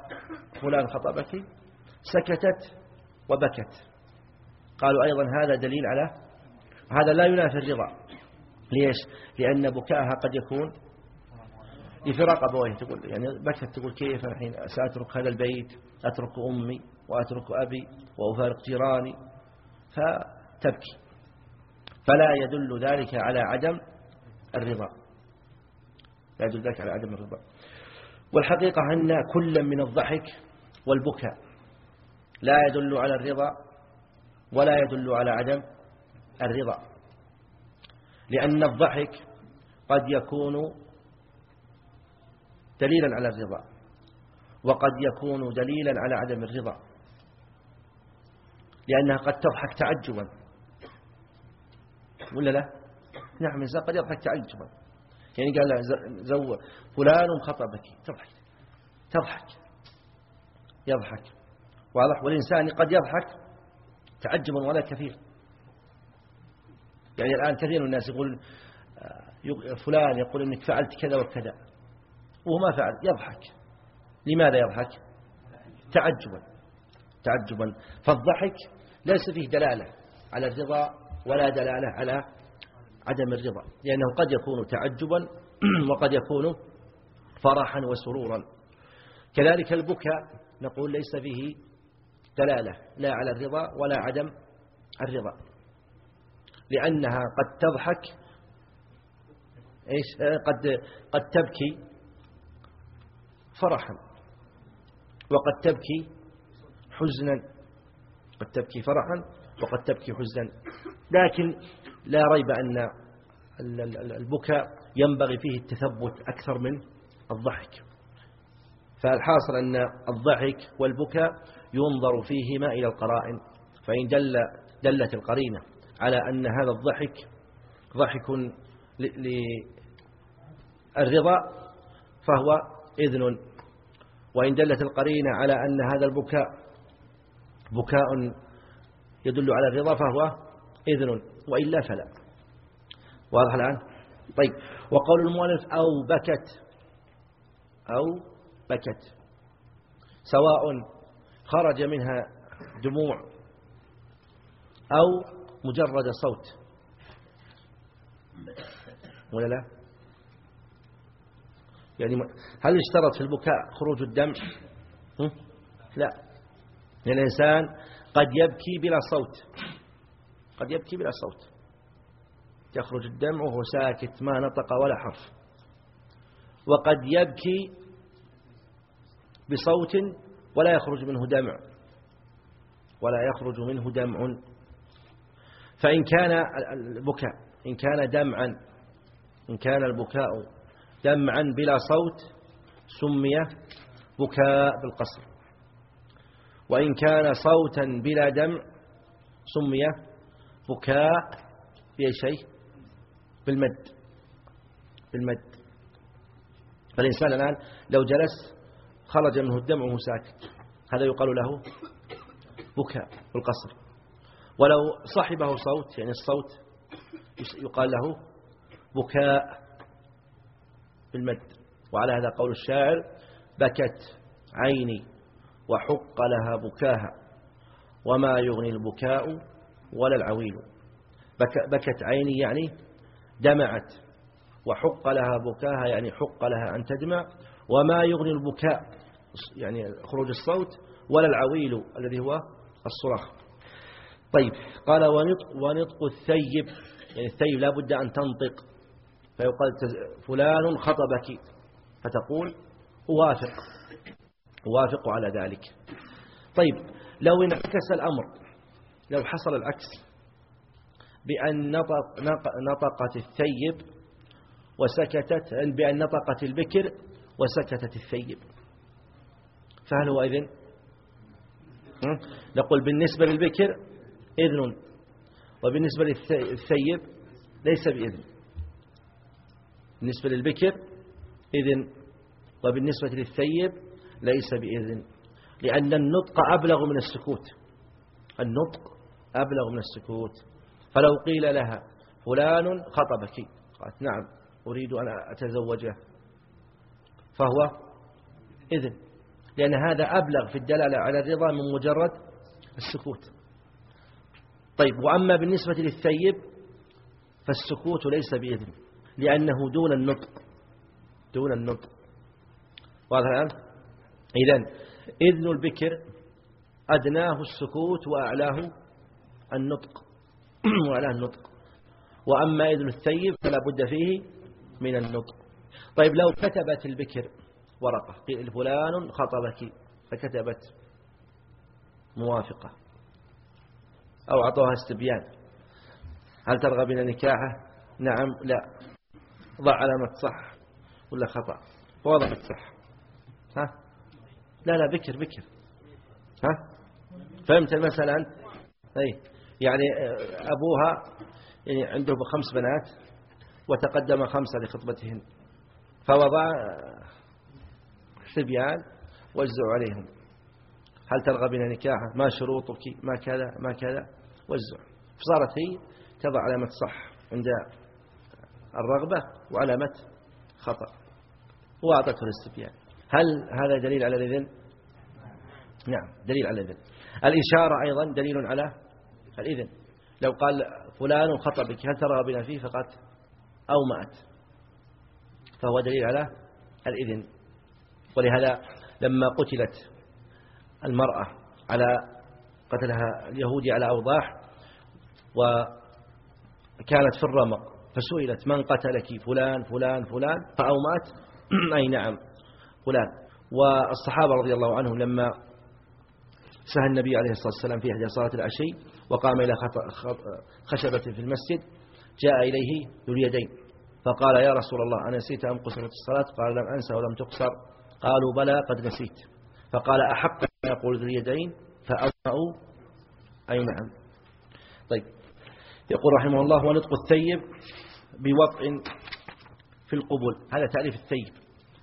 فلان خطبك سكتت وبكت. قالوا أيضا هذا دليل على هذا لا ينافي الرضا. ليش؟ لأن بكاءها قد يكون لفراق أبويه. تقول يعني بكت تقول كيف الحين؟ سأترك هذا البيت أترك أمي وأترك أبي وأفارق جيراني. فتبكي. فلا يدل ذلك على عدم الرضا. لا يدل ذلك على عدم الرضا. والحقيقة أن كل من الضحك والبكاء لا يدل على الرضا ولا يدل على عدم الرضا. لأن الضحك قد يكون دليلا على الرضا وقد يكون دليلا على عدم الرضا. لأنها قد تضحك تعجبا. ولا لا؟ نعم الإنسان قد يضحك تعجبا يعني قال له زو فلان خطبك. تضحك تضحك يضحك. واضح؟ والإنسان قد يضحك تعجبا ولا كثير. يعني الآن كثير من الناس يقول آه، فلان يقول إنك فعلت كذا وكذا. وهو ما فعل يضحك. لماذا يضحك؟ تعجبا تعجبا. فالضحك ليس فيه دلالة على الرضا ولا دلالة على عدم الرضا لأنه قد يكون تعجبا وقد يكون فرحا وسرورا. كذلك البكاء نقول ليس فيه دلالة لا على الرضا ولا عدم الرضا. لأنها قد تضحك إيش؟ قد قد تبكي فرحا وقد تبكي حزنا. قد تبكي فرحا وقد تبكي حزنا. لكن لا ريب أن البكاء ينبغي فيه التثبت أكثر من الضحك. فالحاصل أن الضحك والبكاء ينظر فيهما إلى القرائن فإن دل دلت القرينة على أن هذا الضحك ضحك للرضا فهو إذن. وإن دلت القرينة على أن هذا البكاء بكاء يدل على الرضا فهو إذن وإلا فلا. واضح الآن؟ طيب. وقول المؤلف أو بكت. أو بكت. سواء خرج منها دموع أو مجرد صوت. ولا لا؟ يعني هل اشترط في البكاء خروج الدم؟ لا. الإنسان قد يبكي بلا صوت. قد يبكي بلا صوت. يخرج الدم وهو ساكت ما نطق ولا حرف. وقد يبكي بصوت ولا يخرج منه دمع. ولا يخرج منه دمع. فإن كان البكاء إن كان دمعا إن كان البكاء دمعا بلا صوت سمي بكاء بالقصر. وإن كان صوتا بلا دمع سمي بكاء بأي شيء؟ بالمد. بالمد. فالإنسان الآن لو جلس خرج منه الدمع وهو ساكت هذا يقال له بكاء بالقصر ولو صحبه صوت يعني الصوت يقال له بكاء بالمد. وعلى هذا قول الشاعر بكت عيني وحق لها بكاها وما يغني البكاء ولا العويل. بكت عيني يعني دمعت وحق لها بكاها يعني حق لها أن تدمع وما يغني البكاء يعني خروج الصوت ولا العويل الذي هو الصراخ. طيب قال ونطق, ونطق الثيب يعني الثيب لا بد أن تنطق. فيقال فلان خطبك فتقول أوافق أوافق على ذلك. طيب لو انعكس الأمر لو حصل العكس. بأن نطق نطقت الثيب وسكتت بأن نطقت البكر وسكتت الثيب. فهل هو إذن؟ نقول بالنسبة للبكر إذن وبالنسبة للثيب ليس بإذن. بالنسبة للبكر إذن وبالنسبة للثيب ليس بإذن. لأن النطق أبلغ من السكوت. النطق أبلغ من السكوت. فلو قيل لها فلان خطبك. قالت نعم أريد أن أتزوجه. فهو إذن لأن هذا أبلغ في الدلالة على الرضا من مجرد السكوت. طيب وأما بالنسبة للثيب فالسكوت ليس بإذن لأنه دون النطق. دون النطق. واضح الآن؟ إذن إذن البكر أدناه السكوت وأعلاه النطق. وأعلاه النطق. وأما إذن الثيب فلا بد فيه من النطق. طيب لو كتبت البكر ورقة قيل فلان خطبك فكتبت موافقة أو أعطوها استبيان. هل ترغب إلى نكاحه؟ نعم لا. ضع علامة صح ولا خطأ؟ وضعت صح ها؟ لا لا بكر بكر. ها؟ فهمت المسألة أنت؟ أي يعني أبوها يعني عنده خمس بنات وتقدم خمسة لخطبتهن فوضع صبيان وزعوا عليهم. هل ترغب إلى نكاحه؟ ما شروطك؟ ما كذا ما كذا. وزع فصارت هي تضع علامة صح عند الرغبة وعلامة خطأ. وأعطته للصبيان هل هذا دليل على الإذن؟ نعم دليل على الإذن. الإشارة أيضا دليل على الإذن لو قال فلان خطبك هل ترغبين فيه؟ فقط أو مات فهو دليل على الإذن. ولهذا لما قتلت المرأة على قتلها اليهودي على أوضاح وكانت في الرمق فسئلت من قتلك؟ فلان فلان فلان. أو مات أي نعم فلان. والصحابة رضي الله عنهم لما سهى النبي عليه الصلاة والسلام في إحدى صلاة العشي وقام إلى خشبة في المسجد جاء إليه ذو اليدين فقال يا رسول الله أنا نسيت أن قصرت الصلاة؟ قال لم أنسى ولم تقصر. قالوا بلى قد نسيت. فقال أحق أن يقول ذو اليدين؟ فأومأوا أي نعم. طيب. يقول رحمه الله ونطق الثيب بوطء في القبل هذا تعريف الثيب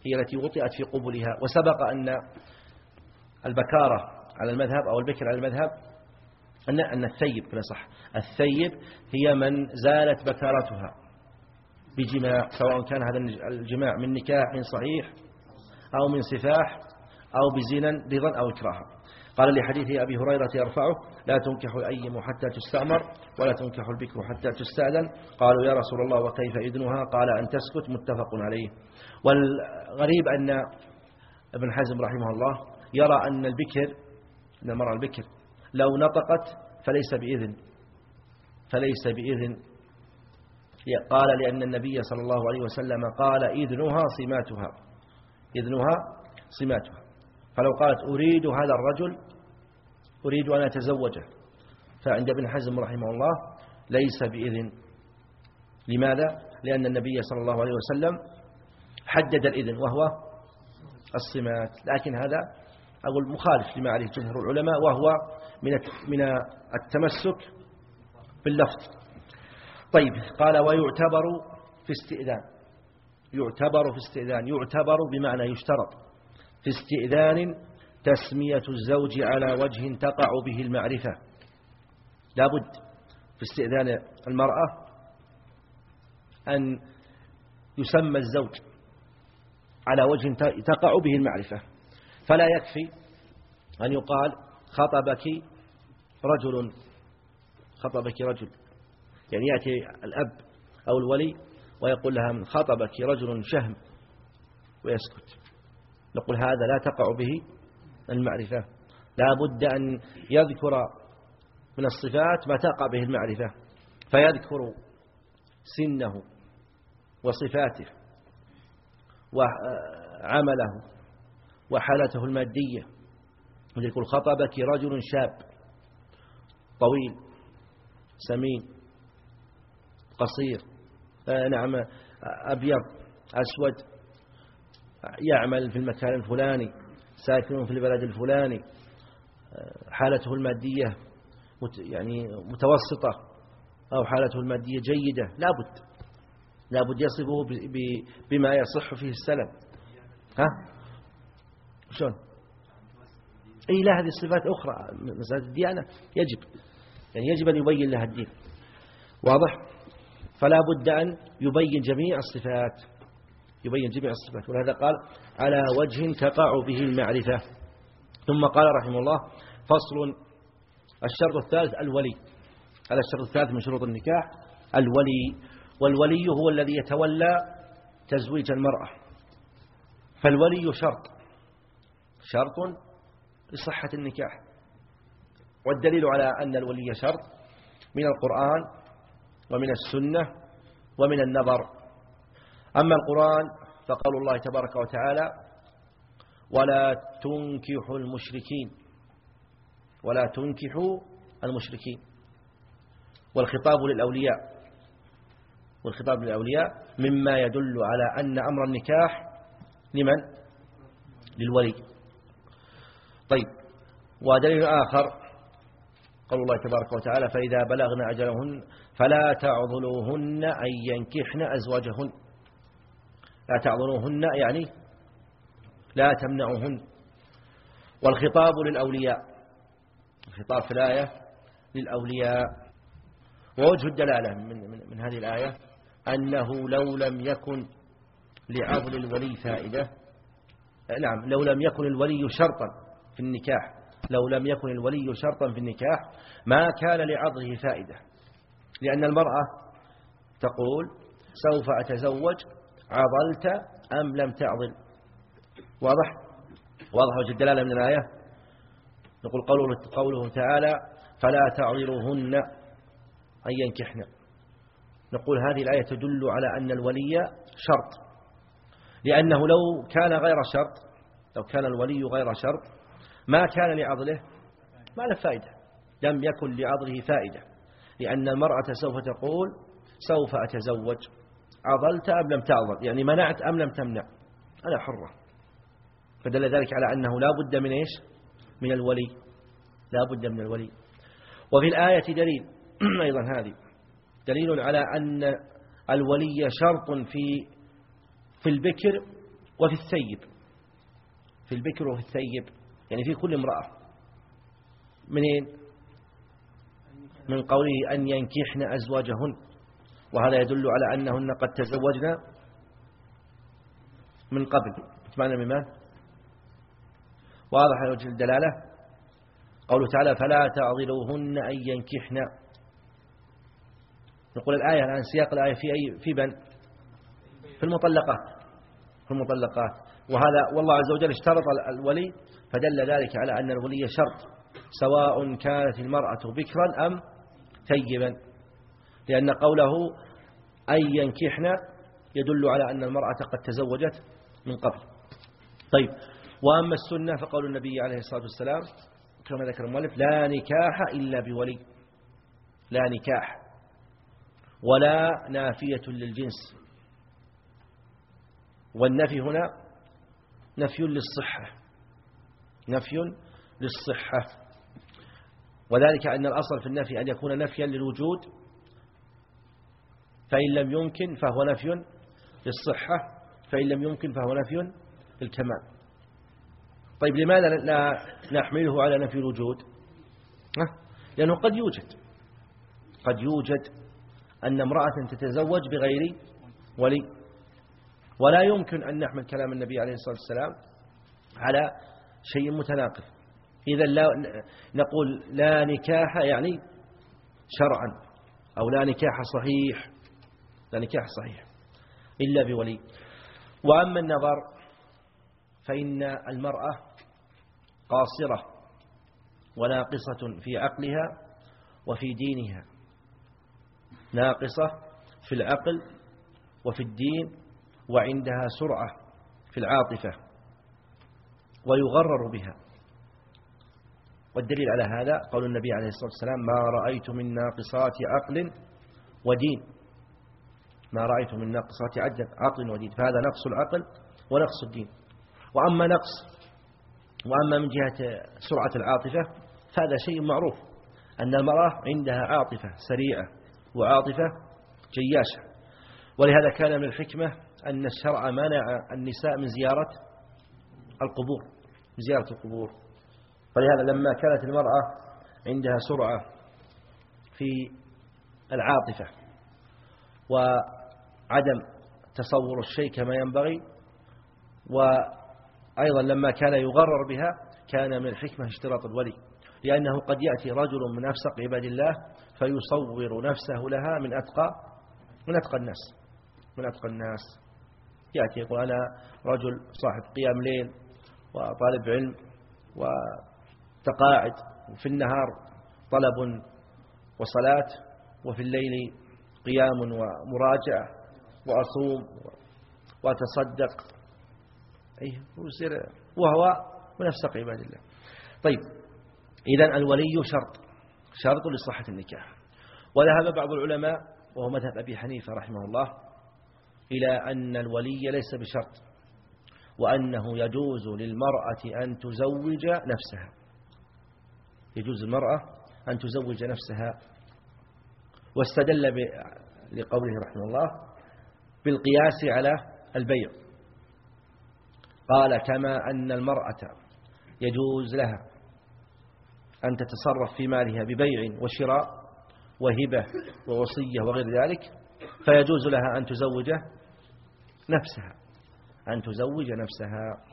هي التي وطئت في قبلها وسبق أن البكارة على المذهب أو البكر على المذهب أن أن الثيب كلا صح. الثيب هي من زالت بكارتها. بجماع سواء كان هذا الجماع من نكاح صحيح أو من سفاح أو بزنا رضا أو إكراها. قال لحديث أبي هريرة يرفعه لا تنكح الأيم حتى تستأمر ولا تنكح البكر حتى تستأذن. قالوا يا رسول الله وكيف إذنها؟ قال أن تسكت. متفق عليه. والغريب أن ابن حزم رحمه الله يرى أن البكر أن المرأة البكر لو نطقت فليس بإذن فليس بإذن. قال لأن النبي صلى الله عليه وسلم قال إذنها صماتها إذنها صماتها. فلو قالت أريد هذا الرجل أريد أن أتزوجه. فعند ابن حزم رحمه الله ليس بإذن. لماذا؟ لأن النبي صلى الله عليه وسلم حدد الإذن وهو الصمات. لكن هذا أقول مخالف لما عليه جمهور العلماء وهو من من التمسك باللفظ. طيب قال ويعتبر في استئذان. يعتبر في استئذان. يعتبر بمعنى يشترط. في استئذان تسمية الزوج على وجه تقع به المعرفة. لابد في استئذان المرأة أن يسمى الزوج على وجه تقع به المعرفة. فلا يكفي أن يقال خطبك رجل خطبك رجل. يعني يأتي الأب أو الولي ويقول لها من خطبك رجل شهم ويسكت. نقول هذا لا تقع به المعرفة. لا بد أن يذكر من الصفات ما تقع به المعرفة. فيذكر سنه وصفاته وعمله وحالته المادية. يقول خطبك رجل شاب. طويل سمين قصير آه، نعم أبيض أسود يعمل في المكان الفلاني ساكن في البلد الفلاني آه، حالته المادية يعني متوسطة أو حالته المادية جيدة لا بد لابد يصفه بما يصح فيه السلم ها؟ شلون؟ أي لا هذه الصفات أخرى مسألة الديانة. يجب يعني يجب أن يبين لها الدين. واضح؟ فلا بد أن يبين جميع الصفات. يبين جميع الصفات. ولهذا قال على وجه تقع به المعرفة. ثم قال رحمه الله فصل الشرط الثالث الولي. هذا الشرط الثالث من شروط النكاح الولي. والولي هو الذي يتولى تزويج المرأة. فالولي شرط. شرط لصحة النكاح. والدليل على أن الولي شرط من القرآن ومن السنة ومن النظر. أما القرآن فقال الله تبارك وتعالى ولا تنكحوا المشركين. ولا تنكحوا المشركين. والخطاب للأولياء. والخطاب للأولياء مما يدل على أن أمر النكاح لمن؟ للولي. طيب. ودليل آخر قال الله تبارك وتعالى فإذا بلغن أجلهن فلا تعضلوهن أن ينكحن أزواجهن. لا تعضلوهن يعني لا تمنعوهن. والخطاب للأولياء الخطاب في الآية للأولياء. ووجه الدلالة من, من, من هذه الآية أنه لو لم يكن لعضل الولي فائدة. نعم لو لم يكن الولي شرطا. في النكاح. لو لم يكن الولي شرطا في النكاح ما كان لعضله فائدة. لأن المرأة تقول سوف أتزوج عضلت أم لم تعضل؟ واضح؟ واضح وجه الدلالة من الآية؟ نقول قوله, قوله تعالى فلا تعضلوهن أن ينكحن. نقول هذه الآية تدل على أن الولي شرط. لأنه لو كان غير شرط لو كان الولي غير شرط ما كان لعضله ما له فائدة لم يكن لعضله فائدة. لأن المرأة سوف تقول سوف أتزوج. عضلت أم لم تعضل؟ يعني منعت أم لم تمنع. أنا حرة. فدل ذلك على أنه لا بد من إيش؟ من الولي. لا بد من الولي. وفي الآية دليل. أيضا هذه. دليل على أن الولي شرط في في البكر وفي الثيب. في البكر وفي الثيب. يعني في كل امرأة. منين؟ من قوله أن ينكحن أزواجهن. وهذا يدل على أنهن قد تزوجن من قبل. معنى مما واضح على وجه الدلالة؟ قوله تعالى فلا تعضلوهن أن ينكحن. نقول الآية الآن سياق الآية في أي في بن في المطلقات في المطلقات وهذا والله عز وجل اشترط الولي فدل ذلك على أن الولي شرط سواء كانت المرأة بكرا أم ثيبا. لأن قوله أن ينكحن يدل على أن المرأة قد تزوجت من قبل. طيب وأما السنة فقول النبي عليه الصلاة والسلام كما ذكر المؤلف لا نكاح إلا بولي. لا نكاح. ولا نافية للجنس. والنفي هنا نفي للصحة. نفي للصحة. وذلك أن الأصل في النفي أن يكون نفيا للوجود فإن لم يمكن فهو نفي للصحة فإن لم يمكن فهو نفي للكمال طيب لماذا لا نحمله على نفي الوجود؟ لأنه قد يوجد. قد يوجد أن امرأة تتزوج بغير ولي. ولا يمكن أن نحمل كلام النبي عليه الصلاة والسلام على شيء متناقض. إذا لا نقول لا نكاح يعني شرعا أو لا نكاح صحيح لا نكاح صحيح إلا بولي. وأما النظر فإن المرأة قاصرة وناقصة في عقلها وفي دينها ناقصة في العقل وفي الدين وعندها سرعة في العاطفة. ويغرر بها. والدليل على هذا قول النبي عليه الصلاة والسلام ما رأيت من ناقصات عقل ودين. ما رأيت من ناقصات عقل ودين. فهذا نقص العقل ونقص الدين. وأما نقص وأما من جهة سرعة العاطفة فهذا شيء معروف. أن المرأة عندها عاطفة سريعة وعاطفة جياشة. ولهذا كان من الحكمة أن الشرع منع النساء من زيارة القبور زيارة القبور. فلهذا لما كانت المرأة عندها سرعة في العاطفة وعدم تصور الشيء كما ينبغي وأيضا لما كان يغرر بها كان من الحكمة اشتراط الولي لأنه قد يأتي رجل من أفسق عباد الله فيصور نفسه لها من أتقى من أتقى الناس من أتقى الناس. يأتي يقول أنا رجل صاحب قيام ليل وطالب علم وتقاعد وفي النهار طلب وصلاة وفي الليل قيام ومراجعة وأصوم وأتصدق. أيه وهو من أفسق عباد الله. طيب إذا الولي شرط شرط لصحة النكاح. وذهب بعض العلماء وهو مذهب أبي حنيفة رحمه الله إلى أن الولي ليس بشرط. وأنه يجوز للمرأة أن تزوج نفسها. يجوز المرأة أن تزوج نفسها. واستدل لقوله رحمه الله بالقياس على البيع. قال كما أن المرأة يجوز لها أن تتصرف في مالها ببيع وشراء وهبة ووصية وغير ذلك فيجوز لها أن تزوج نفسها. أن تزوج نفسها.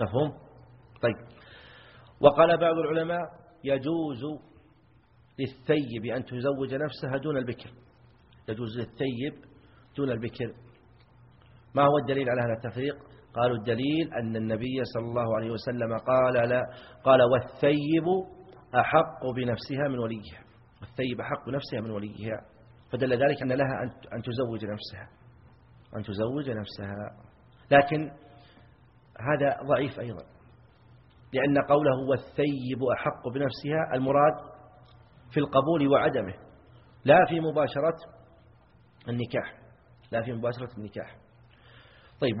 مفهوم؟ طيب. وقال بعض العلماء يجوز للثيب أن تزوج نفسها دون البكر. يجوز للثيب دون البكر. ما هو الدليل على هذا التفريق؟ قالوا الدليل أن النبي صلى الله عليه وسلم قال لا قال والثيب أحق بنفسها من وليها. والثيب أحق بنفسها من وليها. فدل ذلك أن لها أن تزوج نفسها. أن تزوج نفسها. لكن هذا ضعيف أيضا لأن قوله والثيب أحق بنفسها المراد في القبول وعدمه لا في مباشرة النكاح لا في مباشرة النكاح. طيب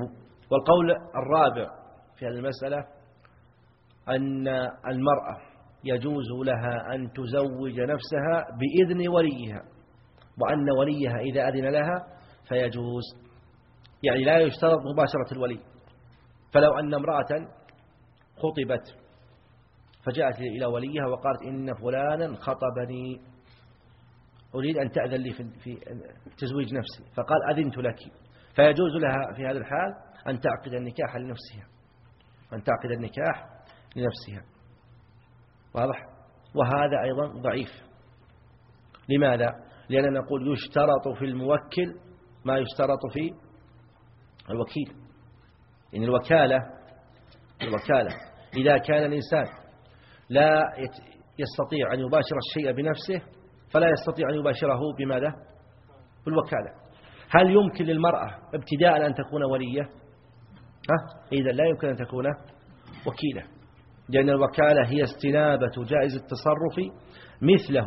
والقول الرابع في هذه المسألة أن المرأة يجوز لها أن تزوج نفسها بإذن وليها وأن وليها إذا أذن لها فيجوز. يعني لا يشترط مباشرة الولي. فلو أن امرأة خطبت فجاءت إلى وليها وقالت إن فلانا خطبني. أريد أن تأذن لي في تزويج نفسي. فقال أذنت لك. فيجوز لها في هذا الحال أن تعقد النكاح لنفسها. أن تعقد النكاح لنفسها. واضح؟ وهذا أيضا ضعيف. لماذا؟ لأننا نقول يشترط في الموكل ما يشترط في الوكيل. يعني الوكالة الوكالة. إذا كان الإنسان لا يستطيع أن يباشر الشيء بنفسه فلا يستطيع أن يباشره بماذا؟ بالوكالة. هل يمكن للمرأة ابتداء أن تكون ولية؟ إذا لا يمكن أن تكون وكيلة. لأن الوكالة هي استنابة جائز التصرف مثله.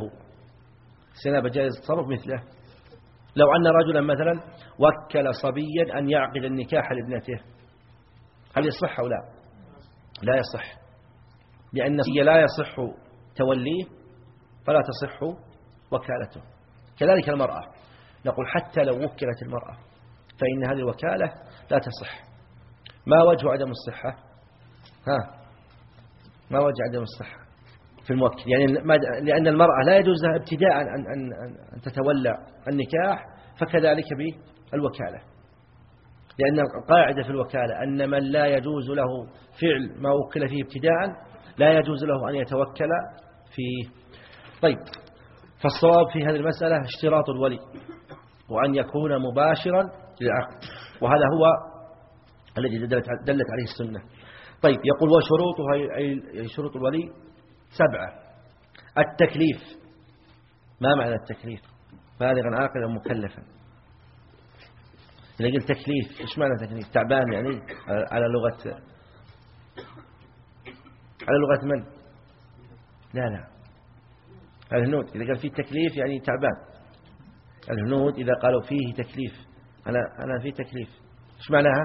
استنابة جائز التصرف مثله. لو أن رجلا مثلا وكل صبيا أن يعقد النكاح لابنته هل يصح أو لا؟ لا يصح لأن لا يصح توليه فلا تصح وكالته. كذلك المرأة نقول حتى لو وكلت المرأة فإن هذه الوكالة لا تصح. ما وجه عدم الصحة؟ ها ما وجه عدم الصحة؟ في الموكل. يعني لأن المرأة لا يجوز لها ابتداء أن, أن, أن تتولى النكاح فكذلك بالوكالة. لأن القاعدة في الوكالة أن من لا يجوز له فعل ما وكل فيه ابتداء لا يجوز له أن يتوكل فيه طيب فالصواب في هذه المسألة اشتراط الولي وأن يكون مباشرا للعقد وهذا هو الذي دلت, دلت عليه السنة. طيب يقول وشروطها أي شروط الولي؟ سبعة. التكليف. ما معنى التكليف؟ بالغا عاقلا مكلفا. إذا قلت تكليف إيش معنى تكليف؟ تعبان يعني؟ على لغة على لغة من؟ لا لا. الهنود. إذا قال فيه تكليف يعني تعبان. الهنود إذا قالوا فيه تكليف. أنا أنا في تكليف. إيش معناها؟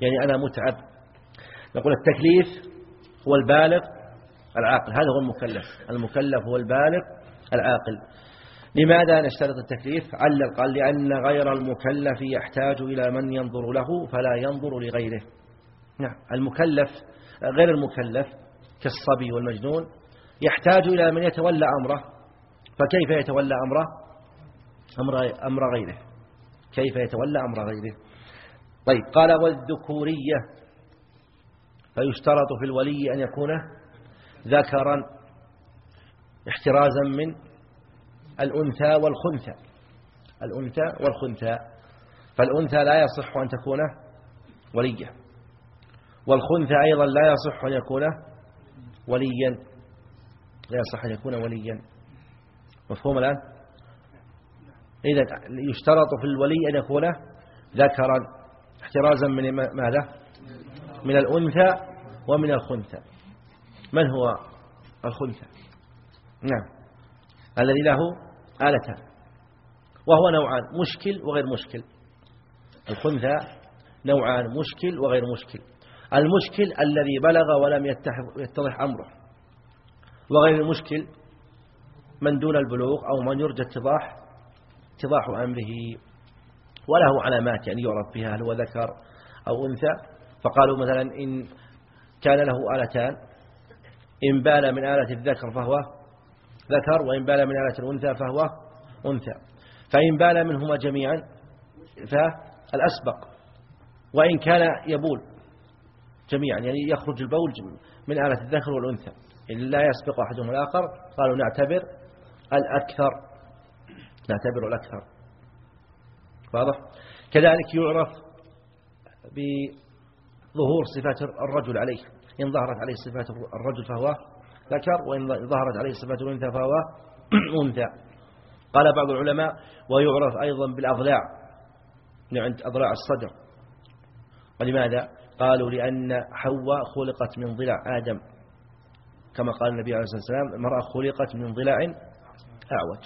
يعني أنا متعب. نقول التكليف هو البالغ العاقل. هذا هو المكلف. المكلف هو البالغ العاقل. لماذا نشترط التكليف؟ علل قال لأن غير المكلف يحتاج إلى من ينظر له فلا ينظر لغيره. نعم. المكلف غير المكلف كالصبي والمجنون يحتاج إلى من يتولى أمره. فكيف يتولى أمره؟ أمر, أمر غيره. كيف يتولى أمر غيره؟ طيب قال والذكورية فيشترط في الولي أن يكون ذكرا احترازا من الأنثى والخنثى. الأنثى والخنثى. فالأنثى لا يصح أن تكون ولية والخنثى أيضا لا يصح أن يكون وليا. لا يصح أن يكون وليا. مفهوم الآن؟ إذا يشترط في الولي أن يكون ذكرا. احترازا من ماذا؟ من الأنثى ومن الخنثى. من هو الخنثى نعم. الذي له آلتان. وهو نوعان مشكل وغير مشكل. الخنثى نوعان مشكل وغير مشكل. المشكل الذي بلغ ولم يتضح أمره. وغير المشكل من دون البلوغ أو من يرجى اتضاح اتضاح أمره. وله علامات يعني يعرف بها هل هو ذكر أو أنثى. فقالوا مثلا إن كان له آلتان إن بال من آلة الذكر فهو ذكر وإن بال من آلة الأنثى فهو أنثى. فإن بال منهما جميعا فالأسبق. وإن كان يبول جميعا يعني يخرج البول من آلة الذكر والأنثى. إن لا يسبق أحدهم الآخر قالوا نعتبر الأكثر. نعتبر الأكثر. واضح؟ كذلك يعرف بظهور صفات الرجل عليه. إن ظهرت عليه صفات الرجل فهو ذكر وإن ظهرت عليه صفات الأنثى فهو أنثى. قال بعض العلماء ويعرف أيضا بالأضلاع. عند أضلاع الصدر. ولماذا؟ قالوا لأن حواء خلقت من ضلع آدم. كما قال النبي عليه الصلاة والسلام المرأة خلقت من ضلع أعوج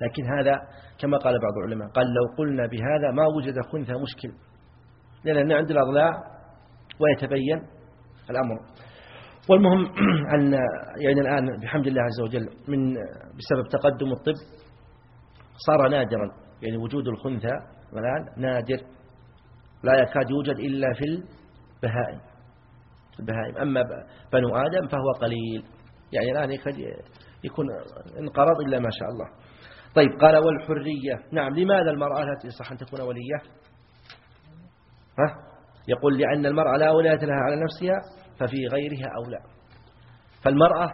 لكن هذا كما قال بعض العلماء قال لو قلنا بهذا ما وجد خنثى مشكل. لأن عند الأضلاع ويتبين الأمر. والمهم أن يعني الآن بحمد الله عز وجل من بسبب تقدم الطب صار نادرا. يعني وجود الخنثى الآن نادر. لا يكاد يوجد إلا في البهائم. البهائم. أما بنو آدم فهو قليل. يعني الآن يكاد يكون انقرض إلا ما شاء الله. طيب قال والحرية. نعم لماذا المرأة لا تصح أن تكون ولية؟ ها؟ يقول لأن المرأة لا ولاية لها على نفسها ففي غيرها أولى فالمرأة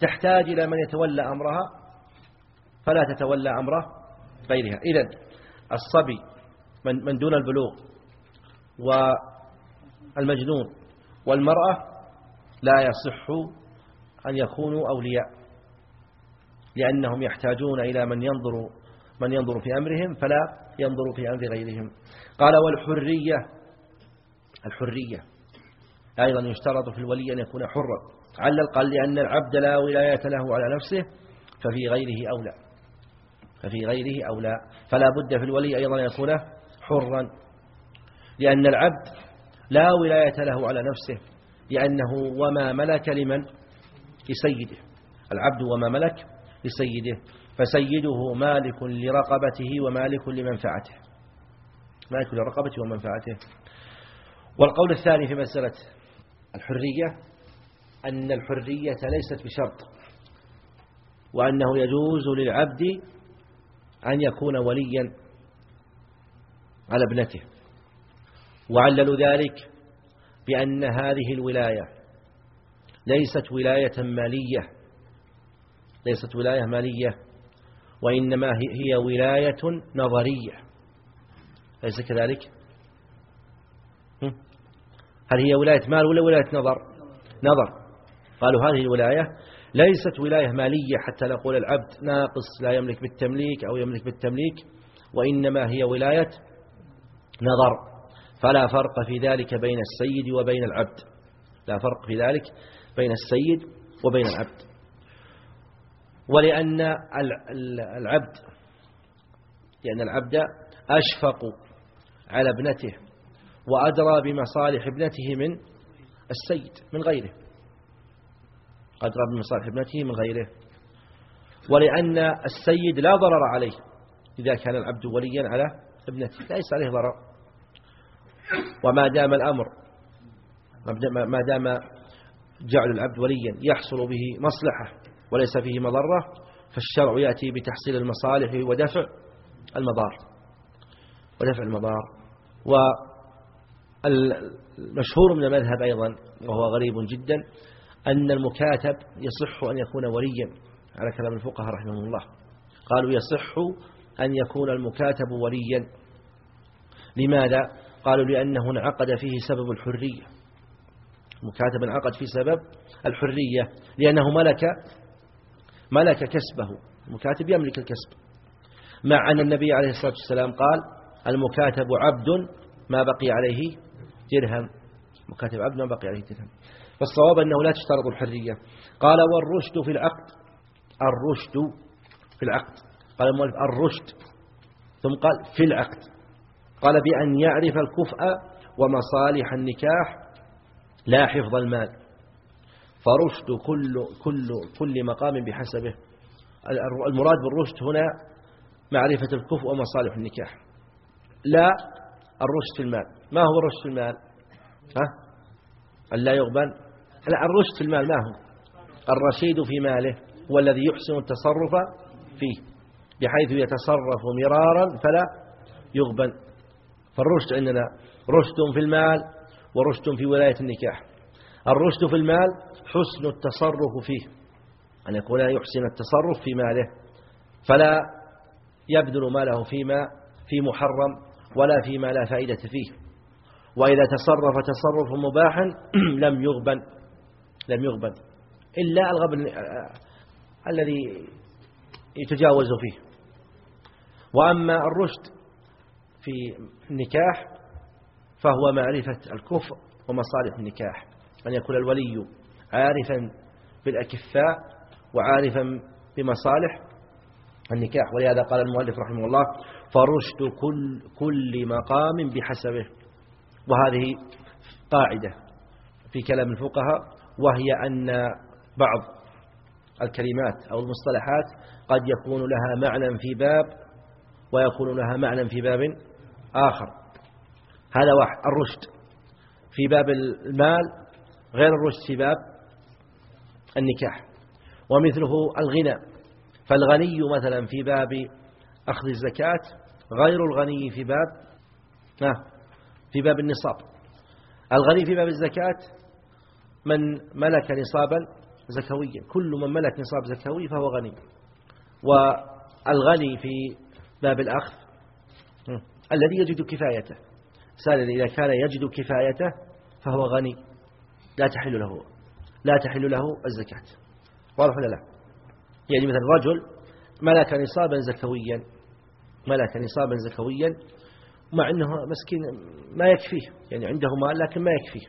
تحتاج إلى من يتولى أمرها فلا تتولى أمر غيرها. إذن الصبي من, من دون البلوغ والمجنون والمرأة لا يصح أن يكونوا أولياء لأنهم يحتاجون إلى من ينظر من ينظر في أمرهم فلا ينظر في أمر غيرهم. قال والحرية الحرية أيضا يشترط في الولي أن يكون حرا. علل قال لأن العبد لا ولاية له على نفسه ففي غيره أولى. ففي غيره أولى. فلا بد في الولي أيضا أن يكون حرا. لأن العبد لا ولاية له على نفسه لأنه وما ملك لمن؟ لسيده. العبد وما ملك لسيده. فسيده مالك لرقبته ومالك لمنفعته. مالك لرقبته ومنفعته. والقول الثاني في مسألة الحرية أن الحرية ليست بشرط وأنه يجوز للعبد أن يكون وليا على ابنته. وعللوا ذلك بأن هذه الولاية ليست ولاية مالية ليست ولاية مالية وإنما هي ولاية نظرية. أليس كذلك؟ هل هي ولاية مال ولا ولاية نظر؟ نظر. قالوا هذه الولاية ليست ولاية مالية حتى نقول العبد ناقص لا يملك بالتمليك أو يملك بالتمليك وإنما هي ولاية نظر. فلا فرق في ذلك بين السيد وبين العبد. لا فرق في ذلك بين السيد وبين العبد. ولأن العبد لأن العبد أشفق على ابنته. وأدرى بمصالح ابنته من السيد من غيره. أدرى بمصالح ابنته من غيره. ولأن السيد لا ضرر عليه إذا كان العبد وليا على ابنته ليس عليه ضرر. وما دام الأمر ما دام جعل العبد وليا يحصل به مصلحة وليس فيه مضرة فالشرع يأتي بتحصيل المصالح ودفع المضار. ودفع المضار. والمشهور من المذهب أيضا وهو غريب جدا أن المكاتب يصح أن يكون وليا على كلام الفقهاء رحمه الله. قالوا يصح أن يكون المكاتب وليا. لماذا؟ قالوا لأنه انعقد فيه سبب الحرية. المكاتب انعقد في سبب الحرية لأنه ملك ملك كسبه. المكاتب يملك الكسب. مع أن النبي عليه الصلاة والسلام قال المكاتب عبد ما بقي عليه درهم مكاتب عبد ما بقي عليه درهم. فالصواب أنه لا تشترط الحرية. قال والرشد في العقد الرشد في العقد. قال المؤلف الرشد. ثم قال في العقد. قال بأن يعرف الكفء ومصالح النكاح لا حفظ المال. فرشد كل, كل, كل مقام بحسبه. المراد بالرشد هنا معرفة الكفء ومصالح النكاح. لا الرشد في المال. ما هو الرشد في المال؟ ها؟ ألا يغبن لا الرشد في المال ما هو؟ الرشيد في ماله هو الذي يحسن التصرف فيه. بحيث يتصرف مرارا فلا يغبن فالرشد عندنا رشد في المال ورشد في ولاية النكاح. الرشد في المال حسن التصرف فيه. أن يكون يحسن التصرف في ماله فلا يبذل ماله فيما في محرم ولا فيما لا فائدة فيه. وإذا تصرف تصرف مباحا لم يغبن لم يغبن. إلا الغبن الذي يتجاوز فيه. وأما الرشد في النكاح فهو معرفة الكفر ومصالح النكاح. أن يكون الولي عارفا بالأكفاء وعارفا بمصالح النكاح. ولهذا قال المؤلف رحمه الله فرشد كل, كل مقام بحسبه. وهذه قاعدة في كلام الفقهاء وهي أن بعض الكلمات أو المصطلحات قد يكون لها معنى في باب ويكون لها معنى في باب آخر. هذا واحد الرشد في باب المال غير الرشد في باب النكاح. ومثله الغنى فالغني مثلا في باب أخذ الزكاة غير الغني في باب في باب النصاب. الغني في باب الزكاة من ملك نصابا زكويا. كل من ملك نصاب زكوي فهو غني. والغني في باب الأخذ الذي يجد كفايته. سائل إذا كان يجد كفايته فهو غني. لا تحل له لا تحل له الزكاة. واضح ولا لا؟ يعني مثلا رجل ملك نصابا زكويا ملك نصابا زكويا مع أنه مسكين ما يكفيه يعني عنده مال لكن ما يكفيه.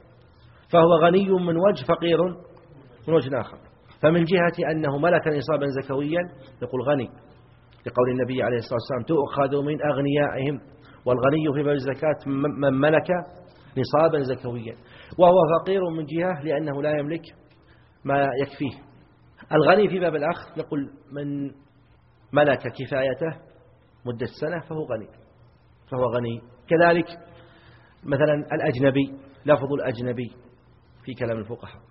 فهو غني من وجه فقير من وجه آخر. فمن جهة أنه ملك نصابا زكويا يقول غني. لقول النبي عليه الصلاة والسلام تؤخذ من أغنيائهم والغني في باب الزكاة من ملك نصابا زكويا. وهو فقير من جهة لأنه لا يملك ما يكفيه. الغني في باب الأخ نقول من ملك كفايته مدة سنة فهو غني فهو غني. كذلك مثلا الأجنبي لفظ الأجنبي في كلام الفقهاء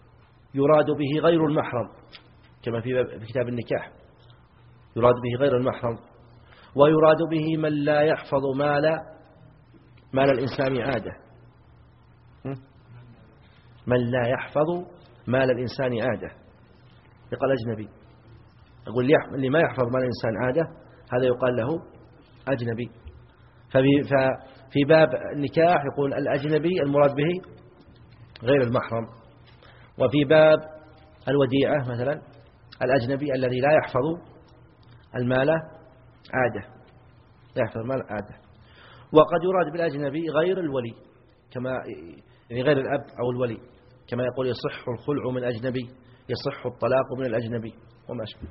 يراد به غير المحرم كما في كتاب النكاح يراد به غير المحرم ويراد به من لا يحفظ مال مال الإنسان عادة. من لا يحفظ مال الإنسان عادة. يقال أجنبي. يقول اللي ما يحفظ مال الإنسان عادة هذا يقال له أجنبي. ففي باب النكاح يقول الأجنبي المراد به غير المحرم. وفي باب الوديعة مثلا الأجنبي الذي لا يحفظ المال عادة. لا يحفظ المال عادة. وقد يراد بالأجنبي غير الولي كما يعني غير الأب أو الولي كما يقول يصح الخلع من أجنبي يصح الطلاق من الأجنبي وما أشبه.